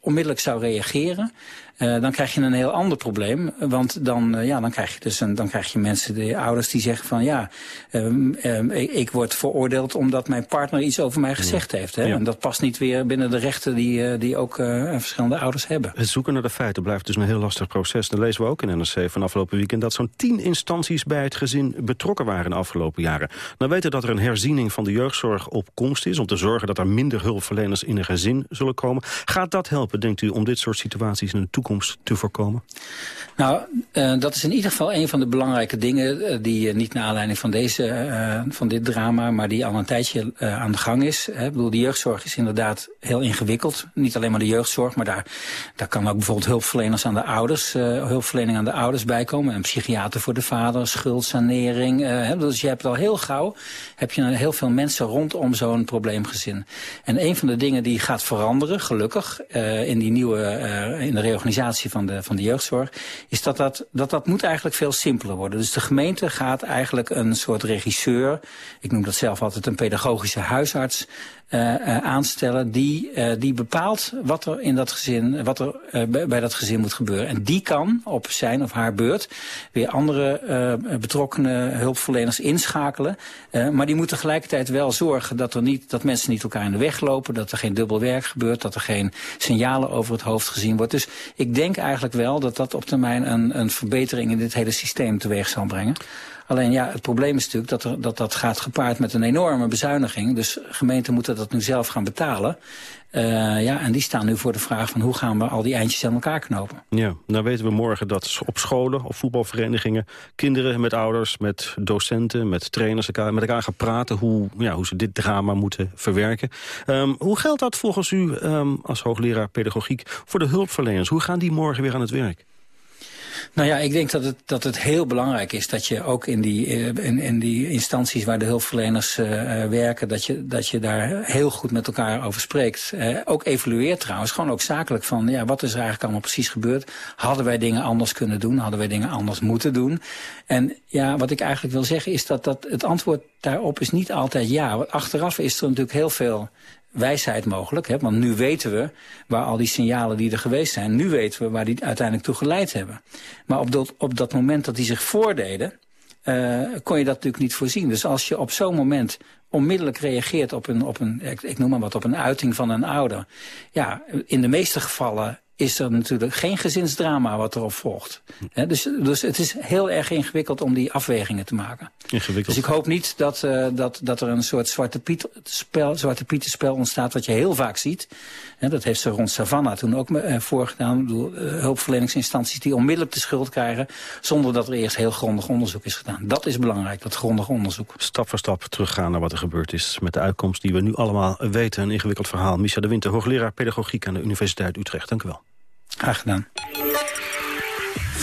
Speaker 29: onmiddellijk zou reageren... Uh, dan krijg je een heel ander probleem. Want dan, uh, ja, dan, krijg je dus een, dan krijg je mensen, de ouders die zeggen van... ja, um, um, ik, ik, word veroordeeld omdat mijn partner iets over mij gezegd heeft. Hè? Ja. En dat past niet weer binnen de rechten die, uh, die ook verschillende ouders hebben.
Speaker 18: Het zoeken naar de feiten blijft dus een heel lastig proces. Dan lezen we ook in NRC van afgelopen weekend... dat zo'n tien instanties bij het gezin betrokken waren de afgelopen jaren. Dan weten dat er een herziening van de jeugdzorg op komst is... om te zorgen dat er minder hulpverleners in een gezin zullen komen. Gaat dat helpen, denkt u, om dit soort situaties in de toekomst te voorkomen?
Speaker 29: Nou, uh, dat is in ieder geval een van de belangrijke dingen... Uh, die uh, niet naar aanleiding van, deze, van dit drama... maar die al een tijdje aan de gang is. Hè. Ik bedoel, de jeugdzorg is inderdaad heel ingewikkeld. Niet alleen maar de jeugdzorg, maar daar, daar kan ook bijvoorbeeld hulpverleners aan de ouders... hulpverlening aan de ouders bijkomen. Een psychiater voor de vader, schuldsanering. Hè. Dus je hebt al heel gauw heb je heel veel mensen rondom zo'n probleemgezin. En een van de dingen die gaat veranderen, gelukkig... in die nieuwe in de reorganisatie van de, van de jeugdzorg... is dat dat, dat dat moet eigenlijk veel simpeler worden. Dus de gemeente gaat eigenlijk een soort regisseur... ik noem dat zelf altijd een pedagogische huisarts... Uh, uh, aanstellen die, uh, die bepaalt wat er in dat gezin, wat er bij, bij, dat gezin moet gebeuren. En die kan op zijn of haar beurt weer andere betrokkenen hulpverleners inschakelen. maar die moet tegelijkertijd wel zorgen dat, er niet, dat mensen niet elkaar in de weg lopen, dat er geen dubbel werk gebeurt, dat er geen signalen over het hoofd gezien wordt. Dus ik denk eigenlijk wel dat dat op termijn een, een verbetering in dit hele systeem teweeg zal brengen. Alleen ja, het probleem is natuurlijk dat er, dat, dat gaat gepaard met een enorme bezuiniging. Dus gemeenten moeten dat nu zelf gaan betalen. Uh, ja, en die staan nu voor de vraag van hoe gaan we al die eindjes aan elkaar knopen.
Speaker 18: Ja, nou weten we morgen dat op scholen, op voetbalverenigingen... kinderen met ouders, met docenten, met trainers elkaar, met elkaar gaan praten... hoe, ja, hoe ze dit drama moeten verwerken. Um, hoe geldt dat volgens u um, als hoogleraar pedagogiek voor de hulpverleners? Hoe gaan die morgen weer aan het werk?
Speaker 29: Nou ja, ik denk dat het, dat het heel belangrijk is dat je ook in die, eh, in, in die instanties waar de hulpverleners uh, werken, dat je, dat je daar heel goed met elkaar over spreekt. Ook evalueert trouwens, gewoon ook zakelijk van, ja, wat is er eigenlijk allemaal precies gebeurd? Hadden wij dingen anders kunnen doen? Hadden wij dingen anders moeten doen? En ja, wat ik eigenlijk wil zeggen is dat, dat het antwoord daarop is niet altijd ja. Achteraf is er natuurlijk heel veel wijsheid mogelijk. Hè? Want nu weten we waar al die signalen die er geweest zijn... nu weten we waar die uiteindelijk toe geleid hebben. Maar op dat, op dat moment dat die zich voordeden... Uh, kon je dat natuurlijk niet voorzien. Dus als je op zo'n moment onmiddellijk reageert op een, op een ik, noem maar wat, op een uiting van een ouder. Ja, in de meeste gevallen is er natuurlijk geen gezinsdrama wat erop volgt. He, dus, dus het is heel erg ingewikkeld om die afwegingen te maken.
Speaker 18: Ingewikkeld.
Speaker 29: Dus ik hoop niet dat, uh, dat, dat er een soort zwarte, piet spel, zwarte pietenspel ontstaat... wat je heel vaak ziet. Dat heeft ze rond Savannah toen ook uh, voorgedaan. Ik bedoel, uh, hulpverleningsinstanties die onmiddellijk de schuld krijgen... zonder dat er eerst heel grondig onderzoek is gedaan. Dat is belangrijk, dat grondig onderzoek.
Speaker 18: Stap voor stap teruggaan naar wat er gebeurd is... met de uitkomst die we nu allemaal weten. Een ingewikkeld verhaal. Micha de Winter, hoogleraar pedagogiek aan de Universiteit Utrecht. Dank u wel.
Speaker 29: Graag gedaan.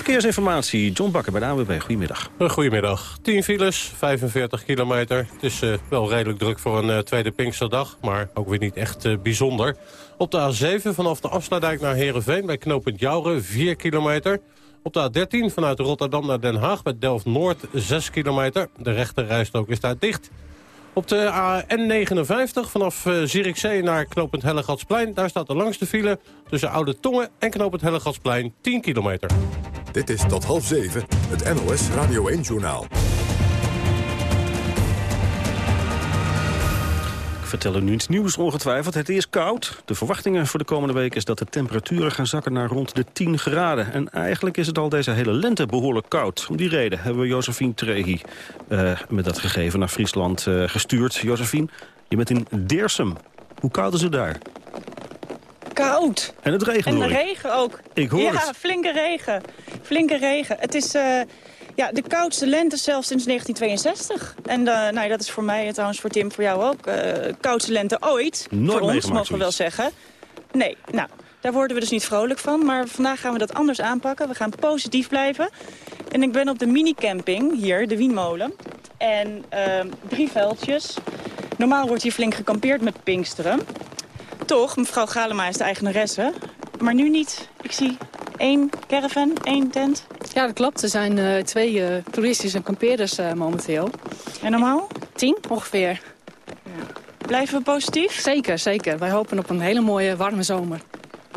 Speaker 18: Verkeersinformatie, John Bakker bij de AWB. Goedemiddag.
Speaker 7: Goedemiddag. 10 files, 45 kilometer. Het is uh, wel redelijk druk voor een uh, tweede Pinksterdag, maar ook weer niet echt uh, bijzonder. Op de A7 vanaf de Afsluitdijk naar Heerenveen bij knooppunt Jouren, 4 kilometer. Op de A13 vanuit Rotterdam naar Den Haag bij Delft-Noord, 6 kilometer. De rechte rijstrook is daar dicht. Op de N59 vanaf Zierikzee naar knooppunt Hellegatsplein... daar staat de langste file tussen Oude Tongen en knooppunt Hellegatsplein 10 kilometer.
Speaker 1: Dit is tot half zeven het NOS Radio 1-journaal.
Speaker 18: Ik vertel u nu iets nieuws ongetwijfeld. Het is koud. De verwachtingen voor de komende week is dat de temperaturen gaan zakken naar rond de 10 graden. En eigenlijk is het al deze hele lente behoorlijk koud. Om die reden hebben we Josephine Trehi uh, met dat gegeven naar Friesland uh, gestuurd. Josephine, je bent in Deersum. Hoe koud is het daar?
Speaker 30: Koud.
Speaker 18: En het regent
Speaker 30: En de regen ook.
Speaker 18: Ik hoor
Speaker 30: ja,
Speaker 18: het.
Speaker 30: Flinke regen. Flinke regen. Het is... Uh, ja, de koudste lente zelfs sinds 1962. En uh, nou, dat is voor mij, trouwens voor Tim, voor jou ook, uh, koudste lente ooit.
Speaker 18: Nooit
Speaker 30: voor ons, mogen we wel zeggen. Nee, nou, daar worden we dus niet vrolijk van. Maar vandaag gaan we dat anders aanpakken. We gaan positief blijven. En ik ben op de minicamping hier, de Wienmolen. En uh, drie veldjes. Normaal wordt hier flink gekampeerd met Pinksteren. Toch, mevrouw Galema is de eigenaresse. Maar nu niet. Ik zie één caravan, één tent.
Speaker 31: Ja, dat klopt. Er zijn uh, twee uh, toeristische kampeerders uh, momenteel.
Speaker 30: En normaal?
Speaker 31: Tien ongeveer.
Speaker 30: Ja. Blijven we positief?
Speaker 31: Zeker, zeker. Wij hopen op een hele mooie warme zomer.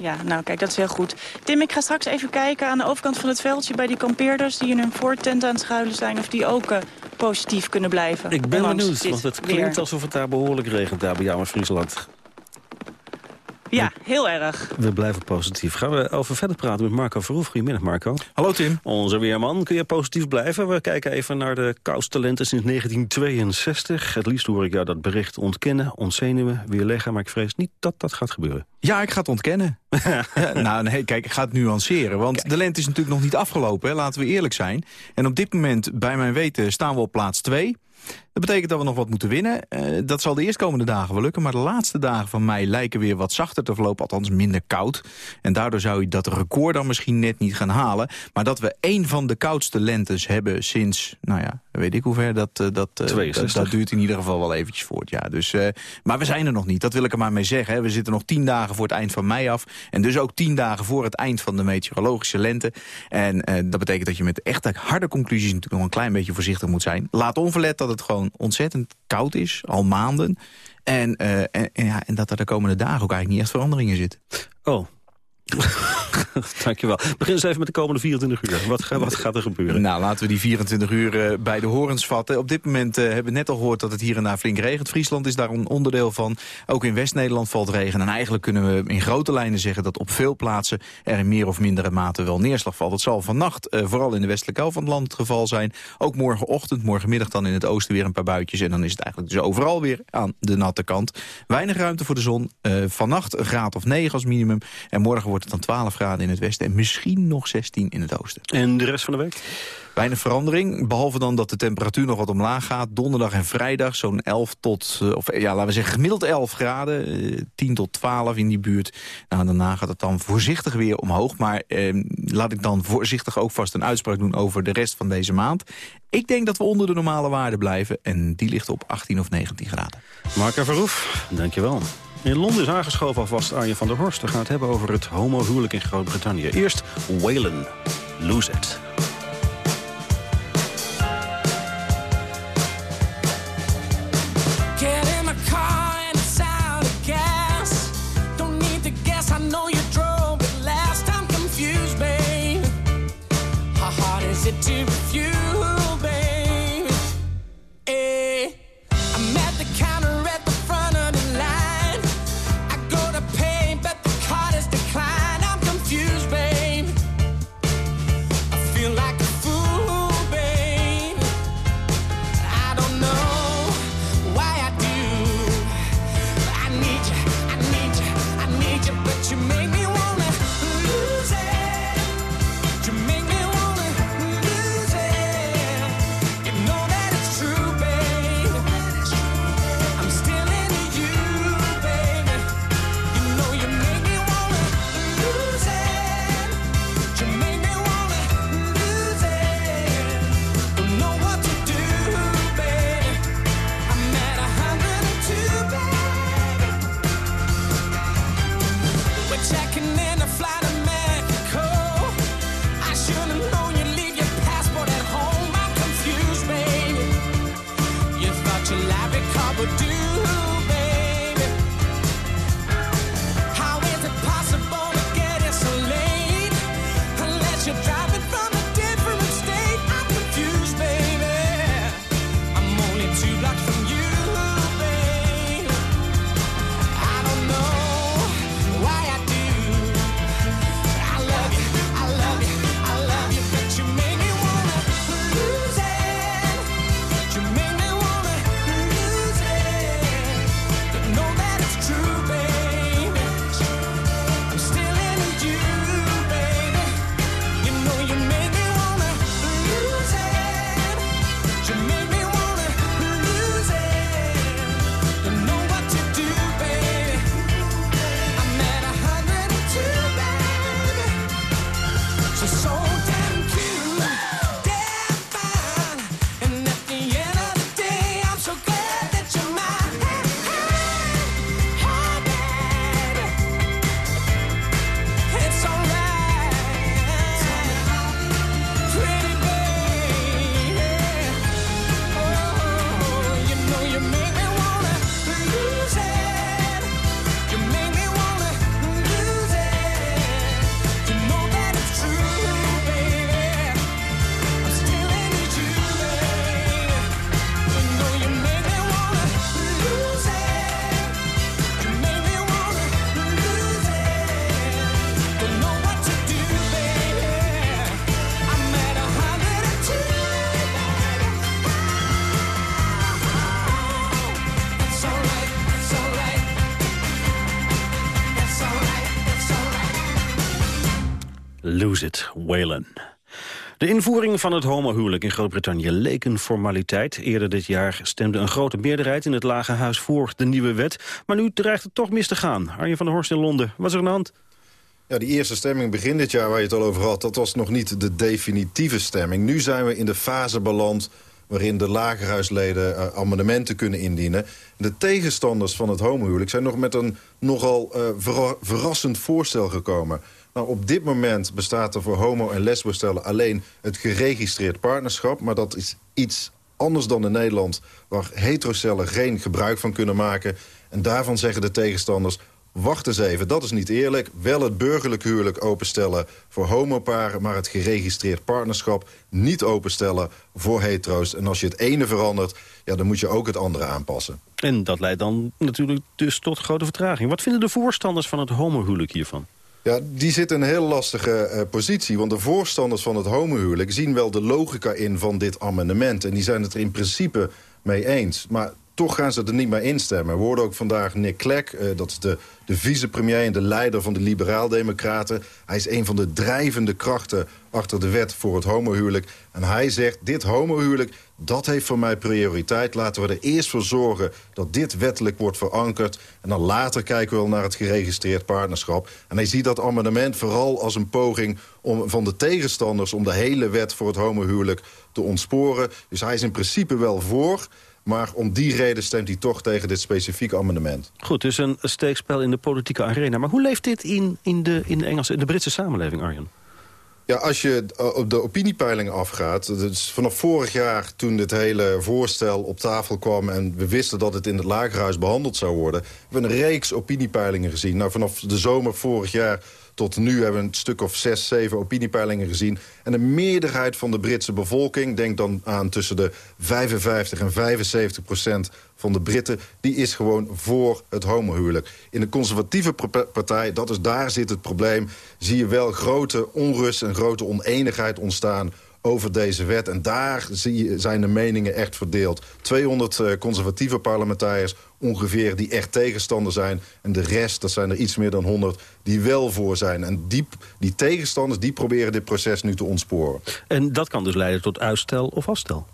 Speaker 30: Ja, nou kijk, dat is heel goed. Tim, ik ga straks even kijken aan de overkant van het veldje... bij die kampeerders die in hun voortent aan het schuilen zijn... of die ook positief kunnen blijven.
Speaker 18: Ik ben benieuwd, want het klinkt weer. alsof het daar behoorlijk regent... daar bij jou in Friesland.
Speaker 30: Ja, heel erg.
Speaker 18: We blijven positief. Gaan we over verder praten met Marco Verhoef. Goedemiddag, Marco.
Speaker 32: Hallo, Tim.
Speaker 18: Onze weerman. Kun je positief blijven? We kijken even naar de koustalenten sinds 1962. Het liefst hoor ik jou dat bericht ontkennen, ontzenuwen, weerleggen. Maar ik vrees niet dat dat gaat gebeuren.
Speaker 32: Ja, ik ga het ontkennen. nou, nee, kijk, ik ga het nuanceren. Want kijk. de lente is natuurlijk nog niet afgelopen, hè, laten we eerlijk zijn. En op dit moment, bij mijn weten, staan we op plaats 2. Dat betekent dat we nog wat moeten winnen. Uh, dat zal de eerstkomende dagen wel lukken. Maar de laatste dagen van mei lijken weer wat zachter te verlopen. Althans minder koud. En daardoor zou je dat record dan misschien net niet gaan halen. Maar dat we één van de koudste lentes hebben sinds... Nou ja, weet ik hoe ver. Dat, uh, dat, uh, dat, dat, duurt in ieder geval wel eventjes voort. Ja, dus, maar we zijn er nog niet. Dat wil ik er maar mee zeggen. Hè. We zitten nog tien dagen voor het eind van mei af. En dus ook tien dagen voor het eind van de meteorologische lente. En dat betekent dat je met echte harde conclusies... natuurlijk nog een klein beetje voorzichtig moet zijn. Laat onverlet dat het gewoon ontzettend koud is, al maanden. En, uh, en, en, ja, en dat er de komende dagen ook eigenlijk niet echt veranderingen zitten.
Speaker 18: Oh. Dankjewel. Begin eens even met de komende 24 uur. Wat, wat gaat er gebeuren?
Speaker 32: Nou, laten we die 24 uur uh, bij de horens vatten. Op dit moment uh, hebben we net al gehoord dat het hier en daar flink regent. Friesland is daar een onderdeel van. Ook in West-Nederland valt regen. En eigenlijk kunnen we in grote lijnen zeggen dat op veel plaatsen... er in meer of mindere mate wel neerslag valt. Het zal vannacht uh, vooral in de westelijke helft van het land het geval zijn. Ook morgenochtend, morgenmiddag dan in het oosten weer een paar buitjes. En dan is het eigenlijk dus overal weer aan de natte kant. Weinig ruimte voor de zon. vannacht een graad of 9 als minimum. En morgen wordt het dan 12 graden in het westen en misschien nog 16 in het oosten.
Speaker 18: En de rest van de week?
Speaker 32: Weinig verandering, behalve dan dat de temperatuur nog wat omlaag gaat. Donderdag en vrijdag zo'n 11 tot, of ja, laten we zeggen gemiddeld 11 graden. 10 tot 12 in die buurt. Nou, daarna gaat het dan voorzichtig weer omhoog. Maar eh, laat ik dan voorzichtig ook vast een uitspraak doen over de rest van deze maand. Ik denk dat we onder de normale waarde blijven. En die ligt op 18 of 19 graden.
Speaker 18: Mark Verhoef, dankjewel. In Londen is aangeschoven alvast Arjen van der Horst. We gaan het hebben over het homohuwelijk in Groot-Brittannië. Eerst Waylon, Lose It. De invoering van het homohuwelijk in Groot-Brittannië leek een formaliteit. Eerder dit jaar stemde een grote meerderheid in het Lage Huis voor de nieuwe wet. Maar nu dreigt het toch mis te gaan. Arjen van der Horst in Londen, wat is er aan de hand?
Speaker 33: Ja, die eerste stemming begin dit jaar waar je het al over had... dat was nog niet de definitieve stemming. Nu zijn we in de fase beland waarin de lagerhuisleden uh, amendementen kunnen indienen. De tegenstanders van het homohuwelijk zijn nog met een nogal uh, verrassend voorstel gekomen. Nou, op dit moment bestaat er voor homo- en lesbostellen alleen het geregistreerd partnerschap. Maar dat is iets anders dan in Nederland... waar heterocellen geen gebruik van kunnen maken. En daarvan zeggen de tegenstanders... wacht eens even, dat is niet eerlijk. Wel het burgerlijk huwelijk openstellen voor homoparen... maar het geregistreerd partnerschap niet openstellen voor hetero's. En als je het ene verandert, ja, dan moet je ook het andere aanpassen.
Speaker 18: En dat leidt dan natuurlijk dus tot grote vertraging. Wat vinden de voorstanders van het homohuwelijk hiervan?
Speaker 33: Ja, die zitten in een heel lastige uh, positie. Want de voorstanders van het homohuwelijk zien wel de logica in van dit amendement. En die zijn het er in principe mee eens. Maar toch gaan ze er niet mee instemmen. We hoorden ook vandaag Nick Clegg, uh, dat is de, de vicepremier en de leider van de liberaal-democraten. Hij is een van de drijvende krachten achter de wet voor het homohuwelijk. En hij zegt, dit homohuwelijk, dat heeft voor mij prioriteit. Laten we er eerst voor zorgen dat dit wettelijk wordt verankerd. En dan later kijken we wel naar het geregistreerd partnerschap. En hij ziet dat amendement vooral als een poging om, van de tegenstanders... om de hele wet voor het homohuwelijk te ontsporen. Dus hij is in principe wel voor... Maar om die reden stemt hij toch tegen dit specifieke amendement.
Speaker 18: Goed, dus een steekspel in de politieke arena. Maar hoe leeft dit in, in, de, in de Engelse, in de Britse samenleving, Arjen?
Speaker 33: Ja, als je op de opiniepeilingen afgaat... Dus vanaf vorig jaar toen dit hele voorstel op tafel kwam... en we wisten dat het in het lagerhuis behandeld zou worden... hebben we een reeks opiniepeilingen gezien. Nou, vanaf de zomer vorig jaar tot nu hebben we een stuk of zes, zeven opiniepeilingen gezien. En de meerderheid van de Britse bevolking... denk dan aan tussen de 55 en 75 procent van de Britten... die is gewoon voor het homohuwelijk. In de conservatieve partij, dat is, daar zit het probleem... zie je wel grote onrust en grote oneenigheid ontstaan over deze wet. En daar zie, zijn de meningen echt verdeeld. 200 uh, conservatieve parlementariërs ongeveer die echt tegenstander zijn. En de rest, dat zijn er iets meer dan 100, die wel voor zijn. En die, die tegenstanders, die proberen dit proces nu te ontsporen.
Speaker 18: En dat kan dus leiden tot uitstel of afstel?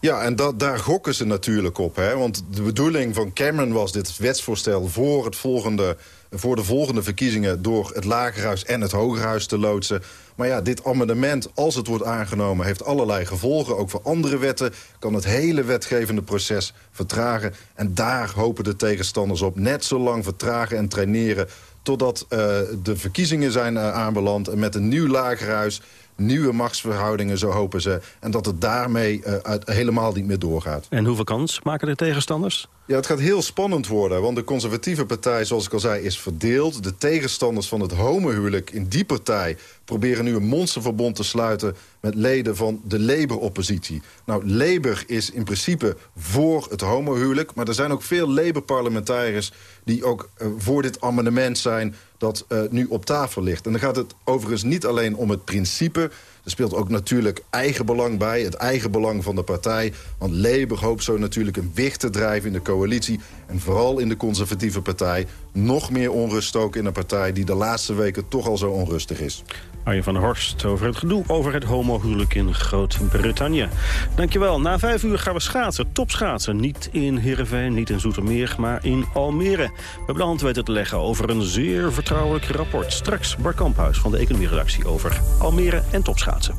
Speaker 33: Ja, en dat, daar gokken ze natuurlijk op. Hè? Want de bedoeling van Cameron was dit wetsvoorstel voor, het volgende, voor de volgende verkiezingen... door het Lagerhuis en het Hogerhuis te loodsen. Maar ja, dit amendement, als het wordt aangenomen, heeft allerlei gevolgen. Ook voor andere wetten kan het hele wetgevende proces vertragen. En daar hopen de tegenstanders op. Net zo lang vertragen en traineren totdat uh, de verkiezingen zijn uh, aanbeland... en met een nieuw lagerhuis nieuwe machtsverhoudingen, zo hopen ze. En dat het daarmee uit, helemaal niet meer doorgaat.
Speaker 18: En hoeveel kans maken de tegenstanders?
Speaker 33: Ja, het gaat heel spannend worden, want de conservatieve partij, zoals ik al zei, is verdeeld. De tegenstanders van het homohuwelijk in die partij proberen nu een monsterverbond te sluiten met leden van de Labour-oppositie. Nou, Labour is in principe voor het homohuwelijk, maar er zijn ook veel Labour-parlementariërs die ook uh, voor dit amendement zijn dat uh, nu op tafel ligt. En dan gaat het overigens niet alleen om het principe. Er speelt ook natuurlijk eigen belang bij, het eigen belang van de partij. Want Labour hoopt zo natuurlijk een wicht te drijven in de coalitie... en vooral in de conservatieve partij. Nog meer onrust stoken in een partij die de laatste weken toch al zo onrustig is.
Speaker 18: Arjen van Horst over het gedoe over het homohuwelijk in Groot-Brittannië. Dankjewel. Na vijf uur gaan we schaatsen, topschaatsen. Niet in Heerenveen, niet in Zoetermeer, maar in Almere. We hebben de hand weten te leggen over een zeer vertrouwelijk rapport. Straks Bar Kamphuis van de economieredactie over Almere en topschaatsen.